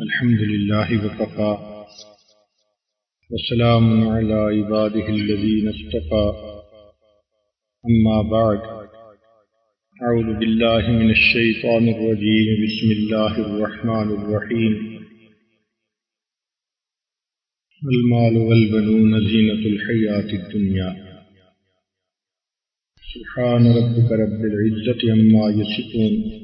الحمد لله وكفى. وسلام على عباده الذين اصطفى. أما بعد. أعوذ بالله من الشيطان الرجيم. بسم الله الرحمن الرحيم. المال والبنون زينة الحياة الدنيا. سبحان ربك رب العزة عما يصفون.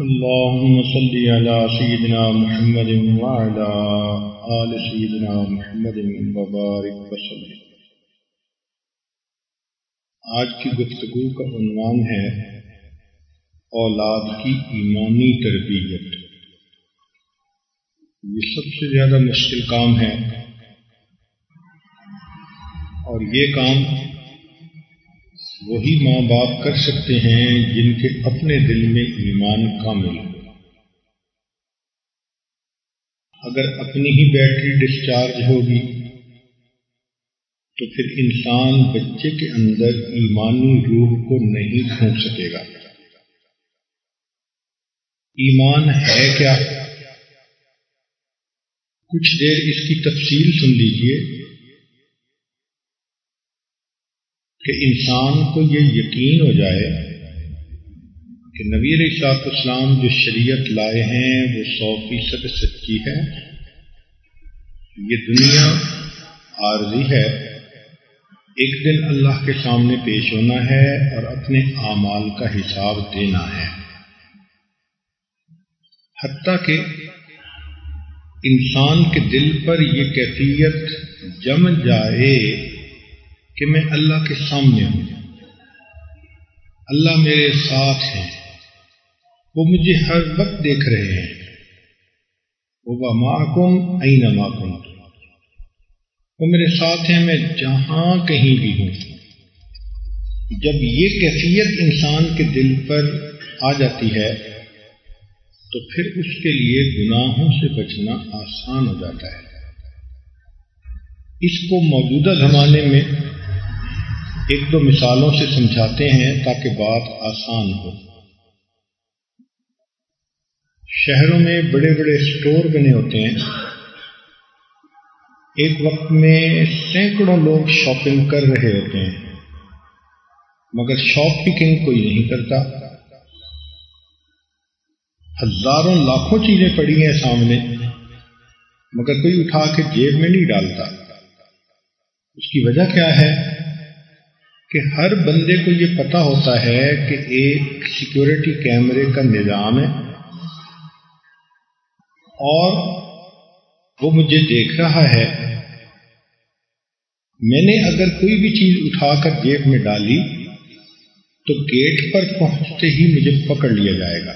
اللهم صل على سيدنا محمد وعلى آل سيدنا محمد وبارك وسلم. آج کی گفتگو کا عنوان ہے اولاد کی ایمانی تربیت. یہ سب سے زیادہ مشکل کام ہے اور یہ کام وہی ماں باپ کر سکتے ہیں جن کے اپنے دل میں ایمان کامل ہو۔ اگر اپنی ہی بیٹری ڈسچارج ہوگی، تو پھر انسان بچے کے اندر ایمانی روح کو نہیں کھونک سکے گا۔ ایمان ہے کیا؟ کچھ دیر اس کی تفصیل سن لیجیے۔ کہ انسان کو یہ یقین ہو جائے کہ نبی صاحب اسلام جو شریعت لائے ہیں، وہ سو فیصد سچی ہے۔ یہ دنیا عارضی ہے۔ ایک دن اللہ کے سامنے پیش ہونا ہے اور اپنے اعمال کا حساب دینا ہے۔ حتیٰ کہ انسان کے دل پر یہ کیفیت جم جائے کہ میں اللہ کے سامنے ہوں۔ اللہ میرے ساتھ ہیں۔ وہ مجھے ہر وقت دیکھ رہے ہیں۔ وہ محکم این محکم وہ میرے ساتھ ہیں، میں جہاں کہیں بھی ہوں۔ جب یہ کیفیت انسان کے دل پر آ جاتی ہے، تو پھر اس کے لیے گناہوں سے بچنا آسان ہو جاتا ہے۔ اس کو موجودہ زمانے میں ایک دو مثالوں سے سمجھاتے ہیں تاکہ بات آسان ہو۔ شہروں میں بڑے بڑے اسٹور بنے ہوتے ہیں۔ ایک وقت میں سینکڑوں لوگ شاپنگ کر رہے ہوتے ہیں۔ مگر شاپ پکنگ کوئی نہیں کرتا۔ ہزاروں لاکھوں چیزیں پڑی ہیں سامنے، مگر کوئی اٹھا کے جیب میں نہیں ڈالتا۔ اس کی وجہ کیا ہے؟ کہ ہر بندے کو یہ پتا ہوتا ہے کہ ایک سیکورٹی کیمرے کا نظام ہے اور وہ مجھے دیکھ رہا ہے۔ میں نے اگر کوئی بھی چیز اٹھا کر جیب میں ڈالی تو گیٹ پر پہنچتے ہی مجھے پکڑ لیا جائے گا۔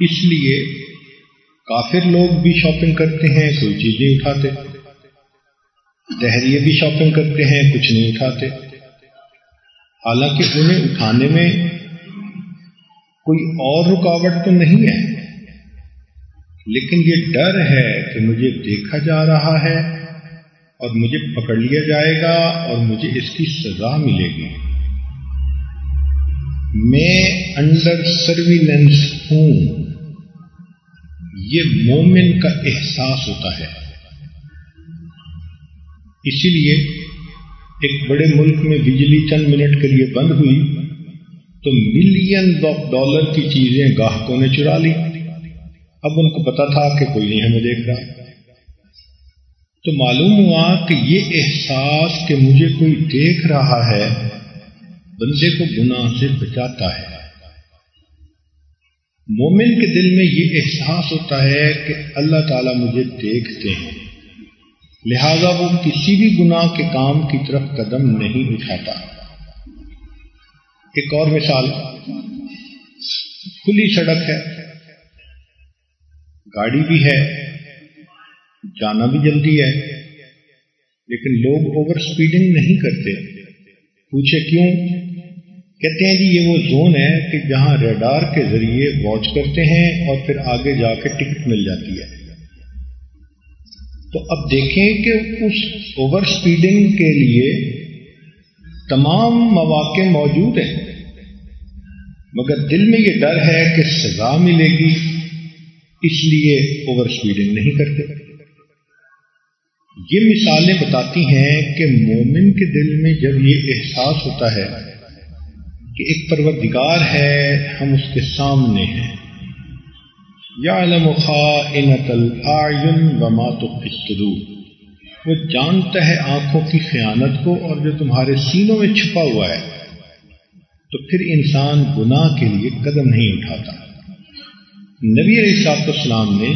اس لیے کافر لوگ بھی شاپنگ کرتے ہیں، کوئی چیزیں اٹھاتے۔ دہریے بھی شاپنگ کرتے ہیں، کچھ نہیں اٹھاتے۔ حالانکہ انہیں اٹھانے میں کوئی اور رکاوٹ تو نہیں ہے۔ لیکن یہ ڈر ہے کہ مجھے دیکھا جا رہا ہے اور مجھے پکڑ لیا جائے گا اور مجھے اس کی سزا ملے گی۔ میں انڈر سرویلنس ہوں۔ یہ مومن کا احساس ہوتا ہے۔ اسی لیے ایک بڑے ملک میں بجلی چند منٹ کے لیے بند ہوئی تو ملین ڈالر کی چیزیں گاہکوں نے چرا لی۔ اب ان کو پتا تھا کہ کوئی نہیں ہمیں دیکھ رہا۔ تو معلوم ہوا کہ یہ احساس کہ مجھے کوئی دیکھ رہا ہے بندے کو گناہ سے بچاتا ہے۔ مومن کے دل میں یہ احساس ہوتا ہے کہ اللہ تعالیٰ مجھے دیکھتے ہیں۔ لہذا وہ کسی بھی گناہ کے کام کی طرف قدم نہیں اٹھاتا۔ ایک اور مثال، کھلی سڑک ہے، گاڑی بھی ہے، جانا بھی جلدی ہے، لیکن لوگ اوور سپیڈنگ نہیں کرتے۔ پوچھے کیوں؟ کہتے ہیں جی یہ وہ زون ہے کہ جہاں ریڈار کے ذریعے واچ کرتے ہیں اور پھر آگے جا کے ٹکٹ مل جاتی ہے۔ تو اب دیکھیں کہ اس اوور سپیڈنگ کے لیے تمام مواقع موجود ہیں۔ مگر دل میں یہ ڈر ہے کہ سزا ملے گی، اس لیے اوور سپیڈنگ نہیں کرتے۔ یہ مثالیں بتاتی ہیں کہ مومن کے دل میں جب یہ احساس ہوتا ہے کہ ایک پروردگار ہے، ہم اس کے سامنے ہیں۔ یا علم خائنت الاعین وما تخفی الصدور۔ وہ جانتا ہے آنکھوں کی خیانت کو اور جو تمہارے سینوں میں چھپا ہوا ہے۔ تو پھر انسان گناہ کے لیے قدم نہیں اٹھاتا۔ نبی علیہ صاحب السلام نے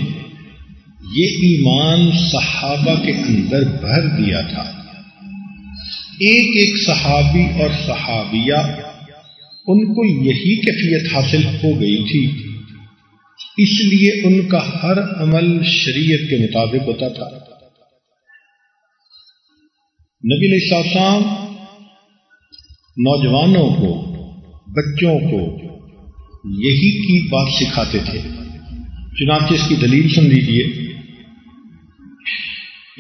یہ ایمان صحابہ کے اندر بھر دیا تھا۔ ایک ایک صحابی اور صحابیہ، ان کو یہی کیفیت حاصل ہو گئی تھی۔ اس لیے ان کا ہر عمل شریعت کے مطابق ہوتا تھا۔ نبی علیہ السلام نوجوانوں کو، بچوں کو یہی کی بات سکھاتے تھے۔ چنانچہ اس کی دلیل سن لیجیے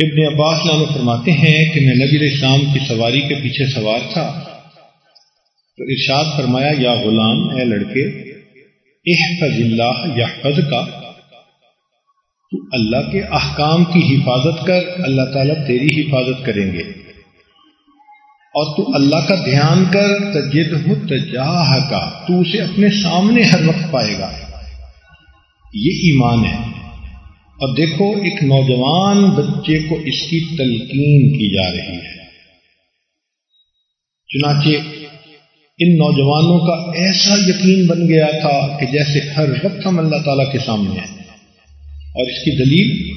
ابن عباس لانو فرماتے ہیں کہ میں نبی السلام کی سواری کے پیچھے سوار تھا۔ تو ارشاد فرمایا، یا غلام، اے لڑکے احفظ اللہ یا کا۔ تو اللہ کے احکام کی حفاظت کر اللہ تعالیٰ تیری حفاظت کریں گے۔ اور تو اللہ کا دھیان کر تجد تجاہ کا۔ تو اسے اپنے سامنے ہر وقت پائے گا۔ یہ ایمان ہے۔ اور دیکھو، ایک نوجوان بچے کو اس کی تلقین کی جا رہی ہے۔ چنانچہ ان نوجوانوں کا ایسا یقین بن گیا تھا کہ جیسے ہر وقت ہم اللہ تعالیٰ کے سامنے ہیں۔ اور اس کی دلیل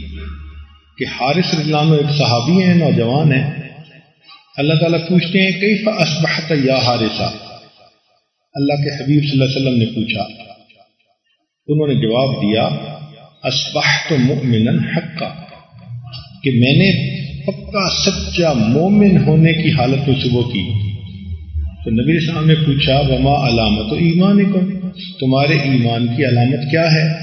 کہ حارث رضلانو ایک صحابی ہیں، نوجوان ہیں۔ اللہ تعالیٰ پوچھتے ہیں کئی فاسبحت یا حارثہ؟ اللہ کے حبیب صلی اللہ علیہ وسلم نے پوچھا۔ انہوں نے جواب دیا تو مومن حقا کہ میں نے پکا، سچا مومن ہونے کی حالت میں صبح کی۔ تو نبی صاحب نے پوچھا، وما علامت و ایمان کو تمہارے ایمان کی علامت کیا ہے؟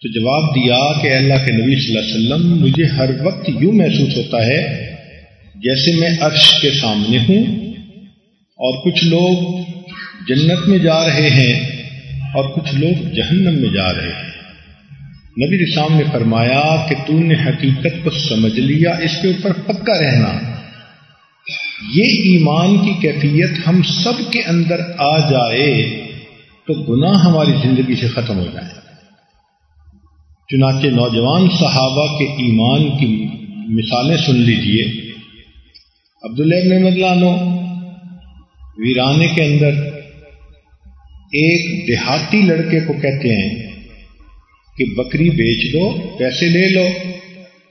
تو جواب دیا کہ اللہ کے نبی صلی اللہ علیہ وسلم مجھے ہر وقت یوں محسوس ہوتا ہے جیسے میں عرش کے سامنے ہوں اور کچھ لوگ جنت میں جا رہے ہیں اور کچھ لوگ جہنم میں جا رہے ہیں۔ نبی رسام نے فرمایا کہ تو نے حقیقت کو سمجھ لیا، اس کے اوپر پکا رہنا۔ یہ ایمان کی کیفیت ہم سب کے اندر آ جائے تو گناہ ہماری زندگی سے ختم ہو جائے۔ چنانچہ نوجوان صحابہ کے ایمان کی مثالیں سن لیجیے۔ عبداللہ ابن مدلانو ویرانے کے اندر ایک دیہاتی لڑکے کو کہتے ہیں کہ بکری بیچ دو، پیسے لے لو،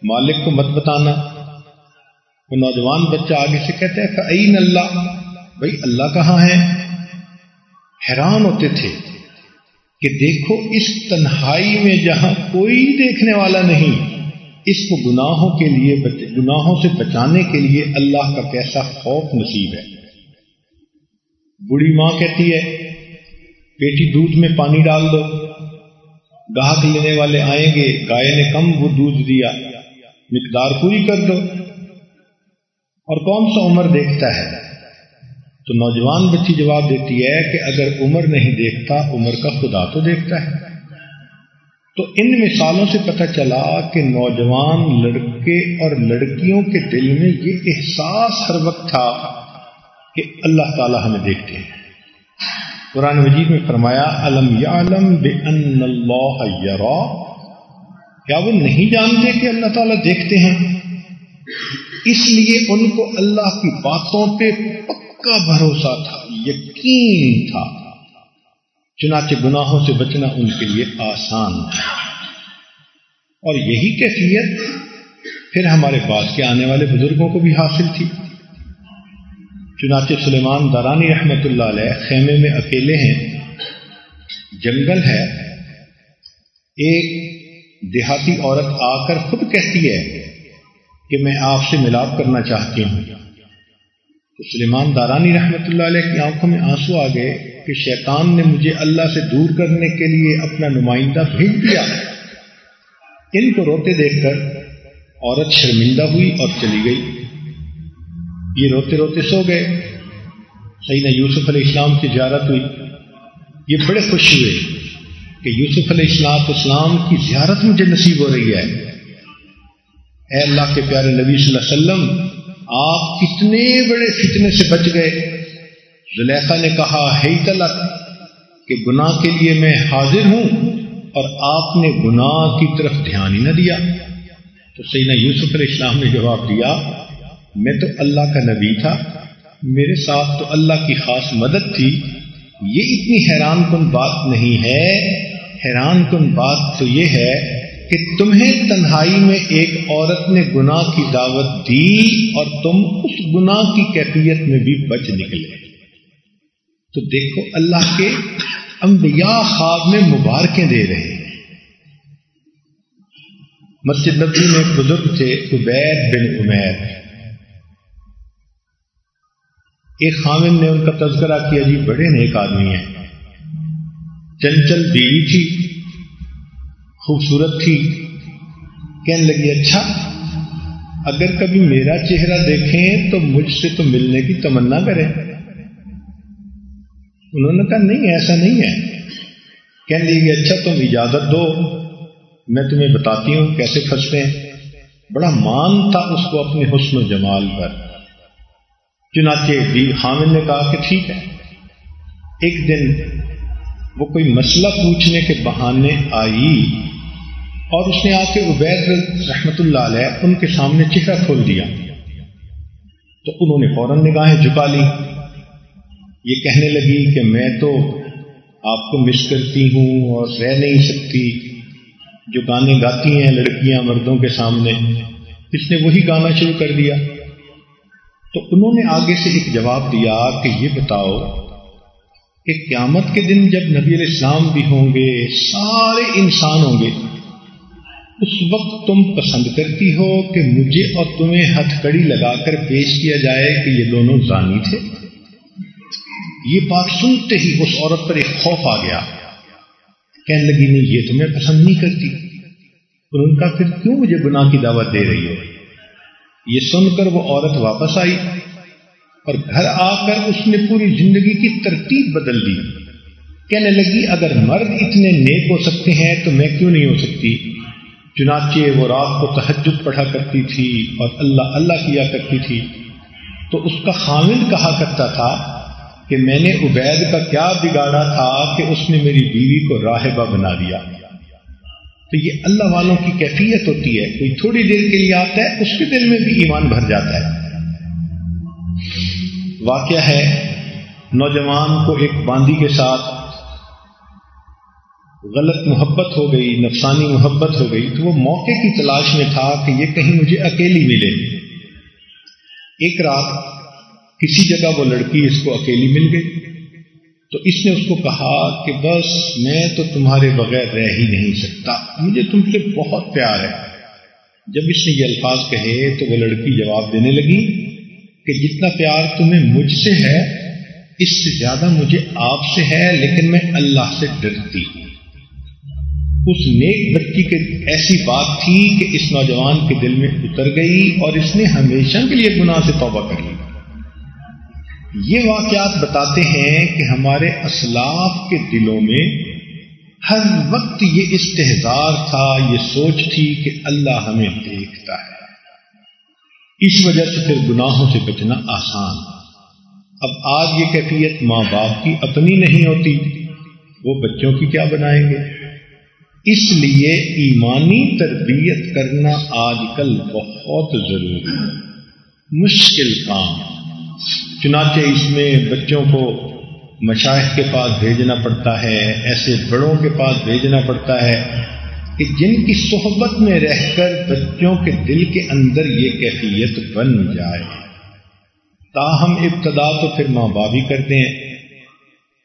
مالک کو مت بتانا۔ وہ نوجوان بچہ آگے سے کہتے ہیں فعین اللہ بھائی اللہ کہاں ہے؟ حیران ہوتے تھے کہ دیکھو، اس تنہائی میں جہاں کوئی دیکھنے والا نہیں، اس کو گناہوں کے لیے گناہوں سے بچانے کے لیے اللہ کا کیسا خوف نصیب ہے۔ بڑی ماں کہتی ہے، بیٹی دودھ میں پانی ڈال دو، گاہک لینے والے آئیں گے، گائے نے کم وہ دودھ دیا، مقدار پوری کر دو۔ اور کون سا عمر دیکھتا ہے؟ تو نوجوان بچی جواب دیتی ہے کہ اگر عمر نہیں دیکھتا، عمر کا خدا تو دیکھتا ہے۔ تو ان مثالوں سے پتہ چلا کہ نوجوان لڑکے اور لڑکیوں کے دل میں یہ احساس ہر وقت تھا کہ اللہ تعالی ہمیں دیکھتے ہیں۔ قرآن مجید میں فرمایا علم یعلم بان اللہ یرا؟ کیا وہ نہیں جانتے کہ اللہ تعالیٰ دیکھتے ہیں؟ اس لیے ان کو اللہ کی باتوں پہ پکا بھروسہ تھا، یقین تھا۔ چنانچہ گناہوں سے بچنا ان کے لیے آسان تھا اور یہی کیفیت پھر ہمارے پاس کے آنے والے بزرگوں کو بھی حاصل تھی۔ چنانچہ سلیمان دارانی رحمت اللہ علیہ خیمے میں اکیلے ہیں۔ جنگل ہے۔ ایک دیہاتی عورت آ کر خود کہتی ہے کہ میں آپ سے ملاپ کرنا چاہتی ہوں۔ تو سلیمان دارانی رحمت اللہ علیہ کی آنکھوں میں آنسو آ گئے کہ شیطان نے مجھے اللہ سے دور کرنے کے لیے اپنا نمائندہ بھیج دیا۔ ان کو روتے دیکھ کر عورت شرمندہ ہوئی اور چلی گئی۔ یہ روتے روتے سو گئے۔ سیدنا یوسف علیہ السلام کی زیارت ہوئی۔ یہ بڑے خوش ہوئے کہ یوسف علیہ السلام اسلام کی زیارت مجھے نصیب ہو رہی ہے۔ اے اللہ کے پیارے نبی صلی اللہ علیہ وسلم، آپ کتنے بڑے فتنے سے بچ گئے۔ زلیخا نے کہا ہے تلک کہ گناہ کے لیے میں حاضر ہوں اور آپ نے گناہ کی طرف دھیان ہی نہ دیا۔ تو سیدنا یوسف علیہ السلام نے جواب دیا، میں تو اللہ کا نبی تھا، میرے ساتھ تو اللہ کی خاص مدد تھی۔ یہ اتنی حیران کن بات نہیں ہے۔ حیران کن بات تو یہ ہے کہ تمہیں تنہائی میں ایک عورت نے گناہ کی دعوت دی اور تم اس گناہ کی کیفیت میں بھی بچ نکلے۔ تو دیکھو اللہ کے انبیاء خواب میں مبارکیں دے رہے ہیں۔ مسجد نبی میں بزرگ تھے، عبید بن عمیر۔ ایک خامن نے ان کا تذکرہ کیا جی بڑے نیک آدمی ہیں۔ چنچل بیوی تھی۔ خوبصورت تھی۔ کہنے لگی اچھا اگر کبھی میرا چہرہ دیکھیں تو مجھ سے تو ملنے کی تمنا کریں۔ انہوں نے کہا، نہیں، ایسا نہیں ہے۔ کہنے لگی اچھا تم اجازت دو، میں تمہیں بتاتی ہوں کیسے پھنستے ہیں۔ بڑا مان تھا اس کو اپنے حسن و جمال پر۔ چنانچہ بھی حامل نے کہا کہ ٹھیک ہے۔ ایک دن وہ کوئی مسئلہ پوچھنے کے بہانے آئی اور اس نے آ کے عبید رحمت اللہ علیہ ان کے سامنے چہرہ کھول دیا۔ تو انہوں نے فوراً نگاہیں جھکا لی یہ کہنے لگی کہ میں تو آپ کو مس کرتی ہوں اور رہ نہیں سکتی۔ جو گانے گاتی ہیں لڑکیاں مردوں کے سامنے، اس نے وہی گانا شروع کر دیا۔ تو انہوں نے آگے سے ایک جواب دیا کہ یہ بتاؤ کہ قیامت کے دن جب نبی علیہ السلام بھی ہوں گے، سارے انسان ہوں گے اس وقت تم پسند کرتی ہو کہ مجھے اور تمہیں ہتھ کڑی لگا کر پیش کیا جائے کہ یہ دونوں زانی تھے؟ یہ بات سنتے ہی اس عورت پر ایک خوف آ گیا۔ کہنے لگی، نہیں، یہ تمہیں پسند نہیں کرتی۔ ان کا پھر کیوں مجھے گناہ کی دعوت دے رہی ہو؟ یہ سن کر وہ عورت واپس آئی اور گھر آ کر اس نے پوری زندگی کی ترتیب بدل دی۔ کہنے لگی، اگر مرد اتنے نیک ہو سکتے ہیں تو میں کیوں نہیں ہو سکتی؟ چنانچہ وہ رات کو تحجد پڑھا کرتی تھی اور اللہ اللہ کیا کرتی تھی، تو اس کا خامد کہا کرتا تھا کہ میں نے عبید کا کیا بگاڑا تھا کہ اس نے میری بیوی کو راہبہ بنا دیا۔ تو یہ اللہ والوں کی کیفیت ہوتی ہے، کوئی تھوڑی دیر کے لیے آتا ہے، اس کے دل میں بھی ایمان بھر جاتا ہے۔ واقعہ ہے، نوجوان کو ایک باندی کے ساتھ غلط محبت ہو گئی، نفسانی محبت ہو گئی، تو وہ موقع کی تلاش میں تھا کہ یہ کہیں مجھے اکیلی ملے۔ ایک رات کسی جگہ وہ لڑکی اس کو اکیلی مل گئی، تو اس نے اس کو کہا کہ بس میں تو تمہارے بغیر رہ ہی نہیں سکتا، مجھے تم سے بہت پیار ہے۔ جب اس نے یہ الفاظ کہے تو وہ لڑکی جواب دینے لگی کہ جتنا پیار تمہیں مجھ سے ہے، اس سے زیادہ مجھے آپ سے ہے، لیکن میں اللہ سے ڈرتی ہوں۔ اس نیک بچی کے ایسی بات تھی کہ اس نوجوان کے دل میں اتر گئی اور اس نے ہمیشہ کے لیے گناہ سے توبہ کر لی۔ یہ واقعات بتاتے ہیں کہ ہمارے اسلاف کے دلوں میں ہر وقت یہ استحدار تھا، یہ سوچ تھی کہ اللہ ہمیں دیکھتا ہے۔ اس وجہ سے پھر گناہوں سے بچنا آسان۔ اب آج یہ کیفیت ماں باپ کی اپنی نہیں ہوتی، وہ بچوں کی کیا بنائیں گے؟ اس لیے ایمانی تربیت کرنا آج کل بہت ضروری ہے۔ مشکل کام۔ چنانچہ اس میں بچوں کو مشاہد کے پاس بھیجنا پڑتا ہے، ایسے بڑوں کے پاس بھیجنا پڑتا ہے کہ جن کی صحبت میں رہ کر بچوں کے دل کے اندر یہ کیفیت بن جائے۔ تاہم ابتدا تو پھر ماں بابی کرتے ہیں۔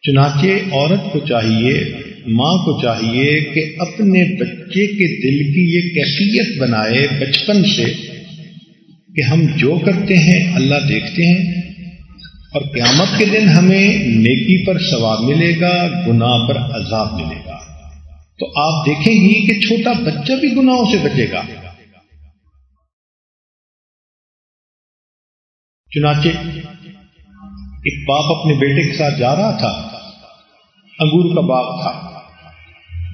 چنانچہ عورت کو چاہیے ماں کو چاہیے کہ اپنے بچے کے دل کی یہ کیفیت بنائے بچپن سے کہ ہم جو کرتے ہیں، اللہ دیکھتے ہیں اور قیامت کے دن ہمیں نیکی پر ثواب ملے گا، گناہ پر عذاب ملے گا۔ تو آپ دیکھیں گی کہ چھوٹا بچہ بھی گناہوں سے بچے گا۔ چنانچہ ایک باپ اپنے بیٹے کے ساتھ جا رہا تھا، انگور کا باغ تھا۔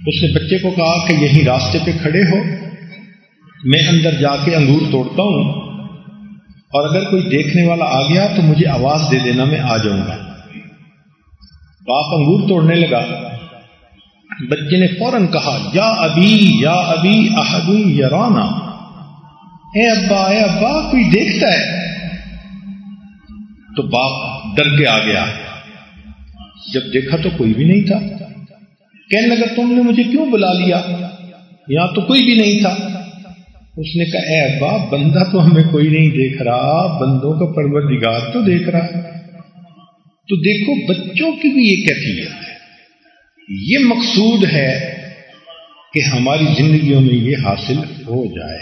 اس نے بچے کو کہا کہ یہی راستے پہ کھڑے ہو، میں اندر جا کے انگور توڑتا ہوں، اور اگر کوئی دیکھنے والا آ گیا تو مجھے آواز دے دینا، میں آ جاؤں گا۔ باپ انگور توڑنے لگا۔ بچے نے فوراً کہا، یا ابھی یا ابھی احدی یا رانا اے ابا اے ابا، کوئی دیکھتا ہے؟ تو باپ ڈر کے آ گیا۔ جب دیکھا تو کوئی بھی نہیں تھا۔ کہنے لگا، تم نے مجھے کیوں بلا لیا؟ یہاں تو کوئی بھی نہیں تھا. اس نے کہا، اے ابا بندہ تو ہمیں کوئی نہیں دیکھ رہا، بندوں کا پروردگار تو دیکھ رہا تو دیکھو، بچوں کی بھی یہ کیفیت ہے۔ یہ مقصود ہے کہ ہماری زندگیوں میں یہ حاصل ہو جائے۔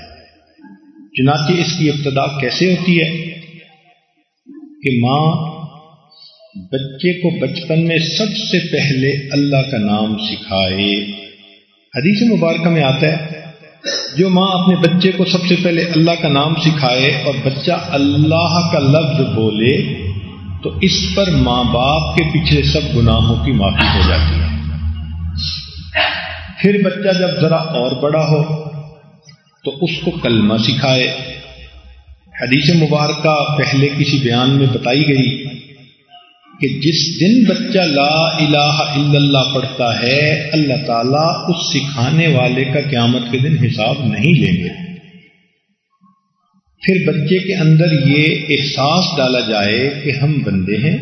چنانچہ اس کی ابتدا کیسے ہوتی ہے کہ ماں بچے کو بچپن میں سب سے پہلے اللہ کا نام سکھائے۔ حدیث مبارکہ میں آتا ہے، جو ماں اپنے بچے کو سب سے پہلے اللہ کا نام سکھائے اور بچہ اللہ کا لفظ بولے، تو اس پر ماں باپ کے پیچھے سب گناہوں کی معافی ہو جاتی ہے۔ پھر بچہ جب ذرا اور بڑا ہو، تو اس کو کلمہ سکھائے۔ حدیث مبارکہ پہلے کسی بیان میں بتائی گئی کہ جس دن بچہ لا الہ الا اللہ پڑھتا ہے، اللہ تعالیٰ اس سکھانے والے کا قیامت کے دن حساب نہیں لیں گے۔ پھر بچے کے اندر یہ احساس ڈالا جائے کہ ہم بندے ہیں،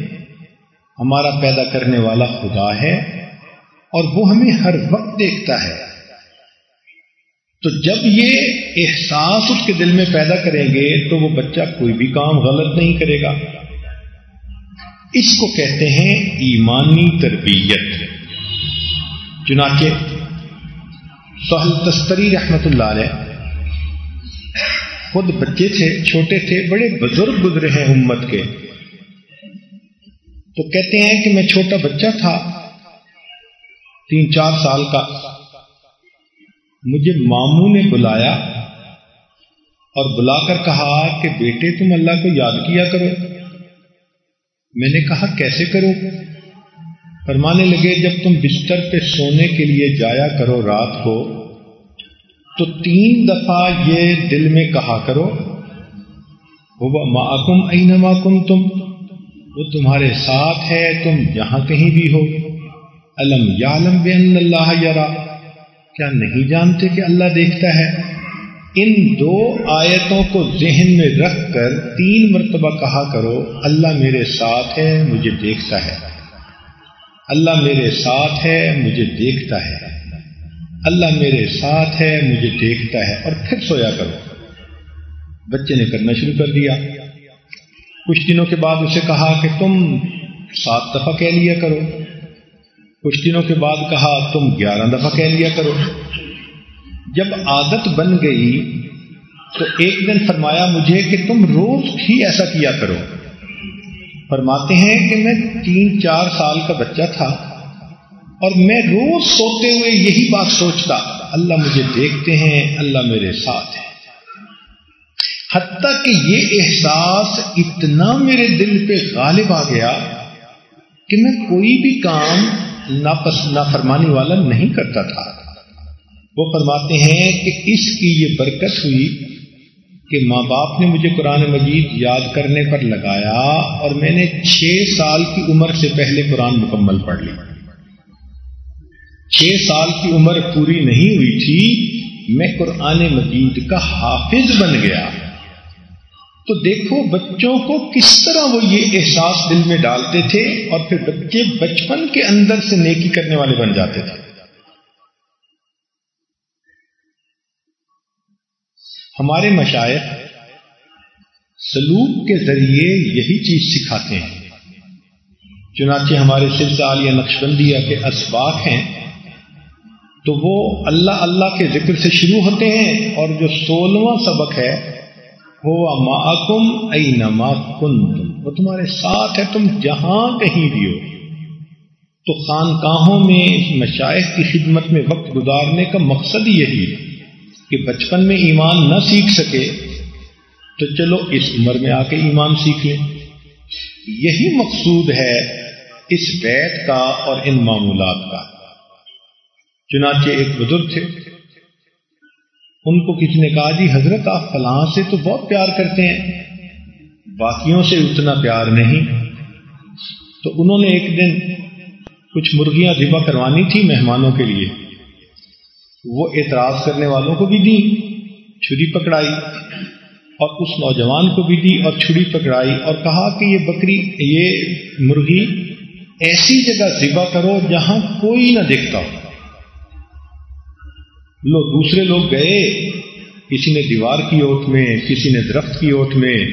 ہمارا پیدا کرنے والا خدا ہے اور وہ ہمیں ہر وقت دیکھتا ہے۔ تو جب یہ احساس اس کے دل میں پیدا کریں گے تو وہ بچہ کوئی بھی کام غلط نہیں کرے گا۔ اس کو کہتے ہیں ایمانی تربیت۔ چنانچہ سہل تستری رحمت اللہ علیہ خود بچے تھے، چھوٹے تھے، بڑے بزرگ گزرے ہیں امت کے۔ تو کہتے ہیں کہ میں چھوٹا بچہ تھا، تین چار سال کا۔ مجھے ماموں نے بلایا اور بلا کر کہا کہ بیٹے تم اللہ کو یاد کیا کرو۔ میں نے کہا، کیسے کرو فرمانے لگے، جب تم بستر پہ سونے کے لیے جایا کرو رات کو، تو تین دفعہ یہ دل میں کہا کرو وہ معکم این تم وہ تمہارے ساتھ ہے، تم جہاں کہیں بھی ہو۔ علم یا بین اللہ یرا؟ کیا نہیں جانتے کہ اللہ دیکھتا ہے؟ ان دو آیتوں کو ذہن میں رکھ کر تین مرتبہ کہا کرو، اللہ میرے ساتھ ہے، مجھے دیکھتا ہے۔ اللہ میرے ساتھ ہے، مجھے دیکھتا ہے۔ اللہ میرے ساتھ ہے، مجھے دیکھتا ہے۔ اور پھر سویا کرو۔ بچے نے کرنا شروع کر دیا۔ کچھ دنوں کے بعد اسے کہا کہ تم سات دفعہ کہہ لیا کرو۔ کچھ دنوں کے بعد کہا تم گیارہ دفعہ کہہ لیا کرو۔ جب عادت بن گئی تو ایک دن فرمایا مجھے کہ تم روز ہی ایسا کیا کرو۔ فرماتے ہیں کہ میں تین چار سال کا بچہ تھا اور میں روز سوتے ہوئے یہی بات سوچتا، اللہ مجھے دیکھتے ہیں، اللہ میرے ساتھ ہے حتیٰ کہ یہ احساس اتنا میرے دل پہ غالب آ گیا کہ میں کوئی بھی کام ناپس نافرمانی والا نہیں کرتا تھا۔ وہ فرماتے ہیں کہ اس کی یہ برکت ہوئی کہ ماں باپ نے مجھے قرآن مجید یاد کرنے پر لگایا اور میں نے چھ سال کی عمر سے پہلے قرآن مکمل پڑھ لی۔ چھ سال کی عمر پوری نہیں ہوئی تھی، میں قرآن مجید کا حافظ بن گیا۔ تو دیکھو بچوں کو کس طرح وہ یہ احساس دل میں ڈالتے تھے اور پھر بچے بچپن کے اندر سے نیکی کرنے والے بن جاتے تھے۔ ہمارے مشائق سلوک کے ذریعے یہی چیز سکھاتے ہیں۔ چنانچہ ہمارے سلسال یا نقشبندیہ کے اسباق ہیں، تو وہ اللہ اللہ کے ذکر سے شروع ہوتے ہیں اور جو سولہواں سبق ہے، ہوا معکم اینما کنتم۔ وہ تمہارے ساتھ ہے، تم جہاں کہیں بھی ہو۔ تو خانقاہوں میں مشائق کی خدمت میں وقت گزارنے کا مقصد یہی ہے۔ کہ بچپن میں ایمان نہ سیکھ سکے تو چلو اس عمر میں آ کے ایمان سیکھ لیں۔ یہی مقصود ہے اس بیت کا اور ان معمولات کا۔ چنانچہ ایک بزرگ تھے۔ ان کو کسی نے کہا جی حضرت، آپ فلاں سے تو بہت پیار کرتے ہیں، باقیوں سے اتنا پیار نہیں۔ تو انہوں نے ایک دن کچھ مرغیاں ذبح کروانی تھی مہمانوں کے لیے۔ وہ اعتراض کرنے والوں کو بھی دی، چھری پکڑائی، اور اس نوجوان کو بھی دی اور چھری پکڑائی اور کہا کہ یہ بکری، یہ مرغی ایسی جگہ ذبح کرو جہاں کوئی نہ دیکھتا ہو۔ لو، دوسرے لوگ گئے، کسی نے دیوار کی اوٹ میں، کسی نے درخت کی اوٹ میں،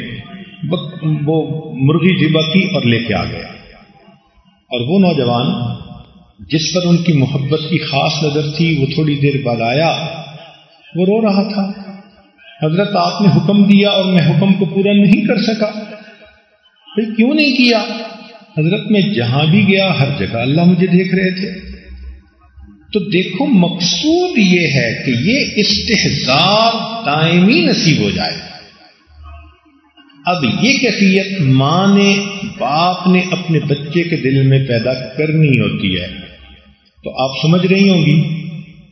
وہ مرغی ذبح کی اور لے کے آ گیا۔ اور وہ نوجوان جس پر ان کی محبت کی خاص نظر تھی، وہ تھوڑی دیر بعد آیا۔ وہ رو رہا تھا۔ حضرت، آپ نے حکم دیا اور میں حکم کو پورا نہیں کر سکا۔ پھر کیوں نہیں کیا؟ حضرت میں جہاں بھی گیا، ہر جگہ اللہ مجھے دیکھ رہے تھے۔ تو دیکھو، مقصود یہ ہے کہ یہ استحزار دائمی نصیب ہو جائے۔ اب یہ کیفیت ماں نے، باپ نے اپنے بچے کے دل میں پیدا کرنی ہوتی ہے۔ تو آپ سمجھ رہی ہوں گی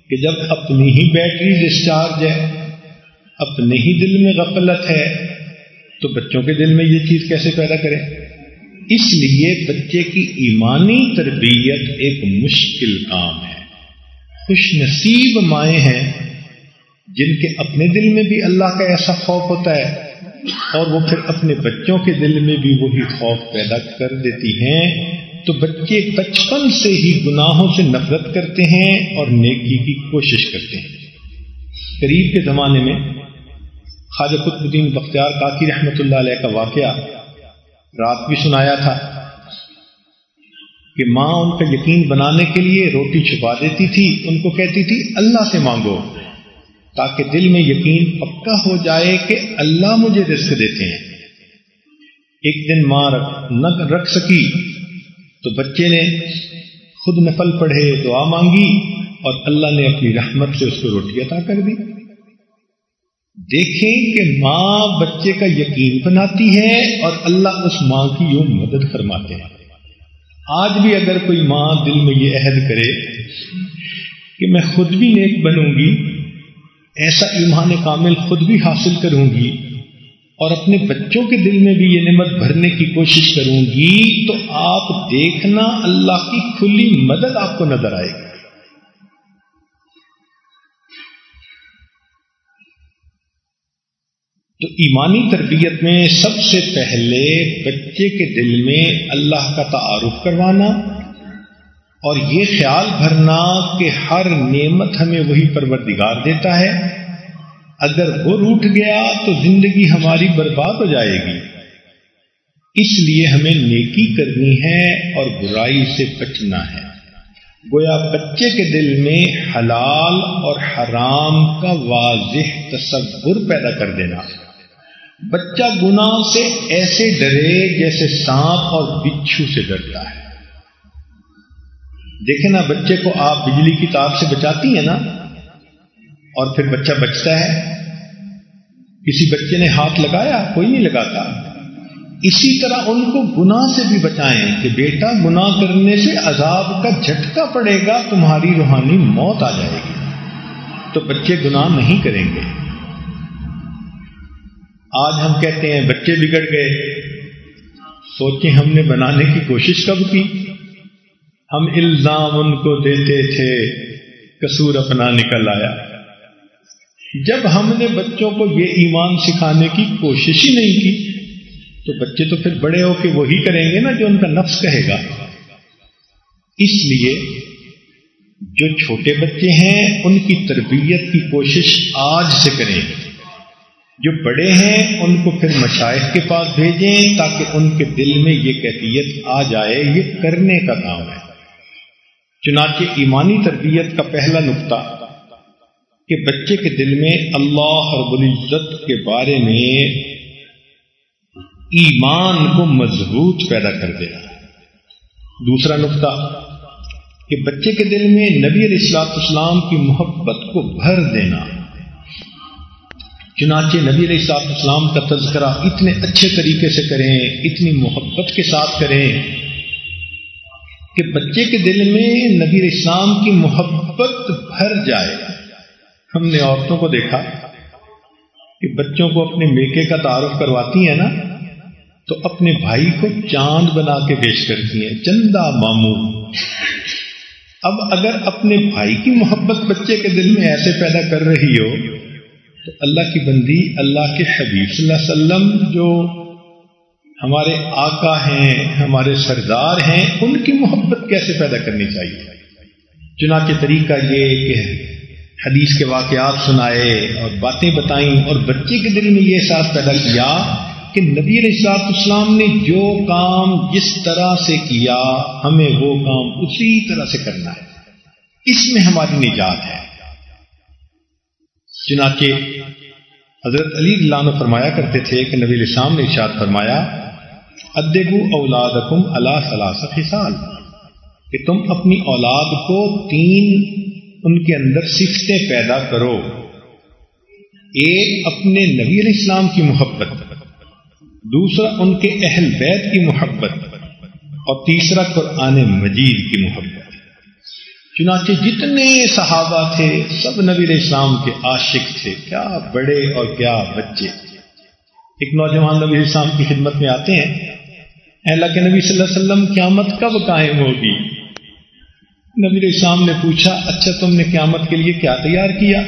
کہ جب اپنی ہی بیٹری ڈسچارج ہے، اپنے ہی دل میں غفلت ہے، تو بچوں کے دل میں یہ چیز کیسے پیدا کرے اس لیے بچے کی ایمانی تربیت ایک مشکل کام ہے۔ خوش نصیب مائیں ہیں جن کے اپنے دل میں بھی اللہ کا ایسا خوف ہوتا ہے اور وہ پھر اپنے بچوں کے دل میں بھی وہی خوف پیدا کر دیتی ہیں تو بچے بچپن سے ہی گناہوں سے نفرت کرتے ہیں اور نیکی کی کوشش کرتے ہیں۔ قریب کے زمانے میں خواجہ قطب الدین بختیار کاکی رحمۃ اللہ علیہ کا واقعہ رات بھی سنایا تھا کہ ماں ان کا یقین بنانے کے لیے روٹی چھپا دیتی تھی، ان کو کہتی تھی، اللہ سے مانگو تاکہ دل میں یقین پکا ہو جائے کہ اللہ مجھے رزق دیتے ہیں۔ ایک دن ماں نہ رکھ سکی۔ تو بچے نے خود نفل پڑھے، دعا مانگی اور اللہ نے اپنی رحمت سے اس کو روٹی عطا کر دی۔ دیکھیں کہ ماں بچے کا یقین بناتی ہے اور اللہ اس ماں کی یوں مدد فرماتے ہیں۔ آج بھی اگر کوئی ماں دل میں یہ عہد کرے کہ میں خود بھی نیک بنوں گی، ایسا ایمان کامل خود بھی حاصل کروں گی اور اپنے بچوں کے دل میں بھی یہ نعمت بھرنے کی کوشش کروں گی تو آپ دیکھنا اللہ کی کھلی مدد آپ کو نظر آئے گی۔ تو ایمانی تربیت میں سب سے پہلے بچے کے دل میں اللہ کا تعارف کروانا اور یہ خیال بھرنا کہ ہر نعمت ہمیں وہی پروردگار دیتا ہے اگر وہ روٹ گیا تو زندگی ہماری برباد ہو جائے گی۔ اس لیے ہمیں نیکی کرنی ہے اور برائی سے بچنا ہے۔ گویا بچے کے دل میں حلال اور حرام کا واضح تصور پیدا کر دینا۔ بچہ گنا سے ایسے ڈرے جیسے سانپ اور بچھو سے ڈرتا ہے۔ دیکھیں نا، بچے کو آپ بجلی کی تار سے بچاتی ہیں نا۔ اور پھر بچہ بچتا ہے۔ کسی بچے نے ہاتھ لگایا، کوئی نہیں لگاتا۔ اسی طرح ان کو گنا سے بھی بچائیں کہ بیٹا گنا کرنے سے عذاب کا جھٹکا پڑے گا، تمہاری روحانی موت آ جائے گی۔ تو بچے گناہ نہیں کریں گے۔ آج ہم کہتے ہیں بچے بگڑ گئے۔ سوچیں ہم نے بنانے کی کوشش کب کی؟ ہم الزام ان کو دیتے تھے کسور اپنا نکل آیا جب ہم نے بچوں کو یہ ایمان سکھانے کی کوشش ہی نہیں کی، تو بچے تو پھر بڑے ہو کے وہی کریں گے نا جو ان کا نفس کہے گا۔ اس لیے جو چھوٹے بچے ہیں، ان کی تربیت کی کوشش آج سے کریں گے۔ جو بڑے ہیں، ان کو پھر مشائق کے پاس بھیجیں تاکہ ان کے دل میں یہ کیفیت آ جائے، یہ کرنے کا کام ہے۔ چنانچہ ایمانی تربیت کا پہلا نقطہ کہ بچے کے دل میں اللہ رب العزت کے بارے میں ایمان کو مضبوط پیدا کر دینا دوسرا نقطہ، کہ بچے کے دل میں نبی علیہ السلاط اسلام کی محبت کو بھر دینا۔ چنانچہ نبی علیہ السلاط اسلام کا تذکرہ اتنے اچھے طریقے سے کریں، اتنی محبت کے ساتھ کریں کہ بچے کے دل میں نبی اسلام کی محبت بھر جائے۔ ہم نے عورتوں کو دیکھا کہ بچوں کو اپنے میکے کا تعارف کرواتی ہیں نا، تو اپنے بھائی کو چاند بنا کے پیش کرتی ہیں، چندہ مامو اب اگر اپنے بھائی کی محبت بچے کے دل میں ایسے پیدا کر رہی ہو، تو اللہ کی بندی، اللہ کے حبیب صلی اللہ علیہ وسلم جو ہمارے آقا ہیں، ہمارے سردار ہیں، ان کی محبت کیسے پیدا کرنی چاہیے؟ چنانچہ طریقہ یہ کہ حدیث کے واقعات سنائے اور باتیں بتائیں اور بچے کے دل میں یہ احساس پیدا کیا کہ نبی علیہ اسلام نے جو کام جس طرح سے کیا، ہمیں وہ کام اسی طرح سے کرنا ہے۔ اس میں ہماری نجات ہے۔ چنانچہ حضرت علی اللہ فرمایا کرتے تھے کہ نبی السلام نے ارشاد فرمایا ادبو اولادکم اللہ صلاح سال کہ تم اپنی اولاد کو تین ان کے اندر سفتیں پیدا کرو۔ ایک اپنے نبی علیہ السلام کی محبت، دوسرا ان کے اہل بیت کی محبت، اور تیسرا قرآن مجید کی محبت۔ چنانچہ جتنے صحابہ تھے، سب نبی علیہ السلام کے عاشق تھے۔ کیا بڑے اور کیا بچے۔ ایک نوجوان نبی علیہ السلام کی خدمت میں آتے ہیں۔ اللہ کے نبی صلی اللہ علیہ وسلم قیامت کب قائم ہوگی؟ نبی علیہ السلام نے پوچھا اچھا تم نے قیامت کے لیے کیا تیار کیا؟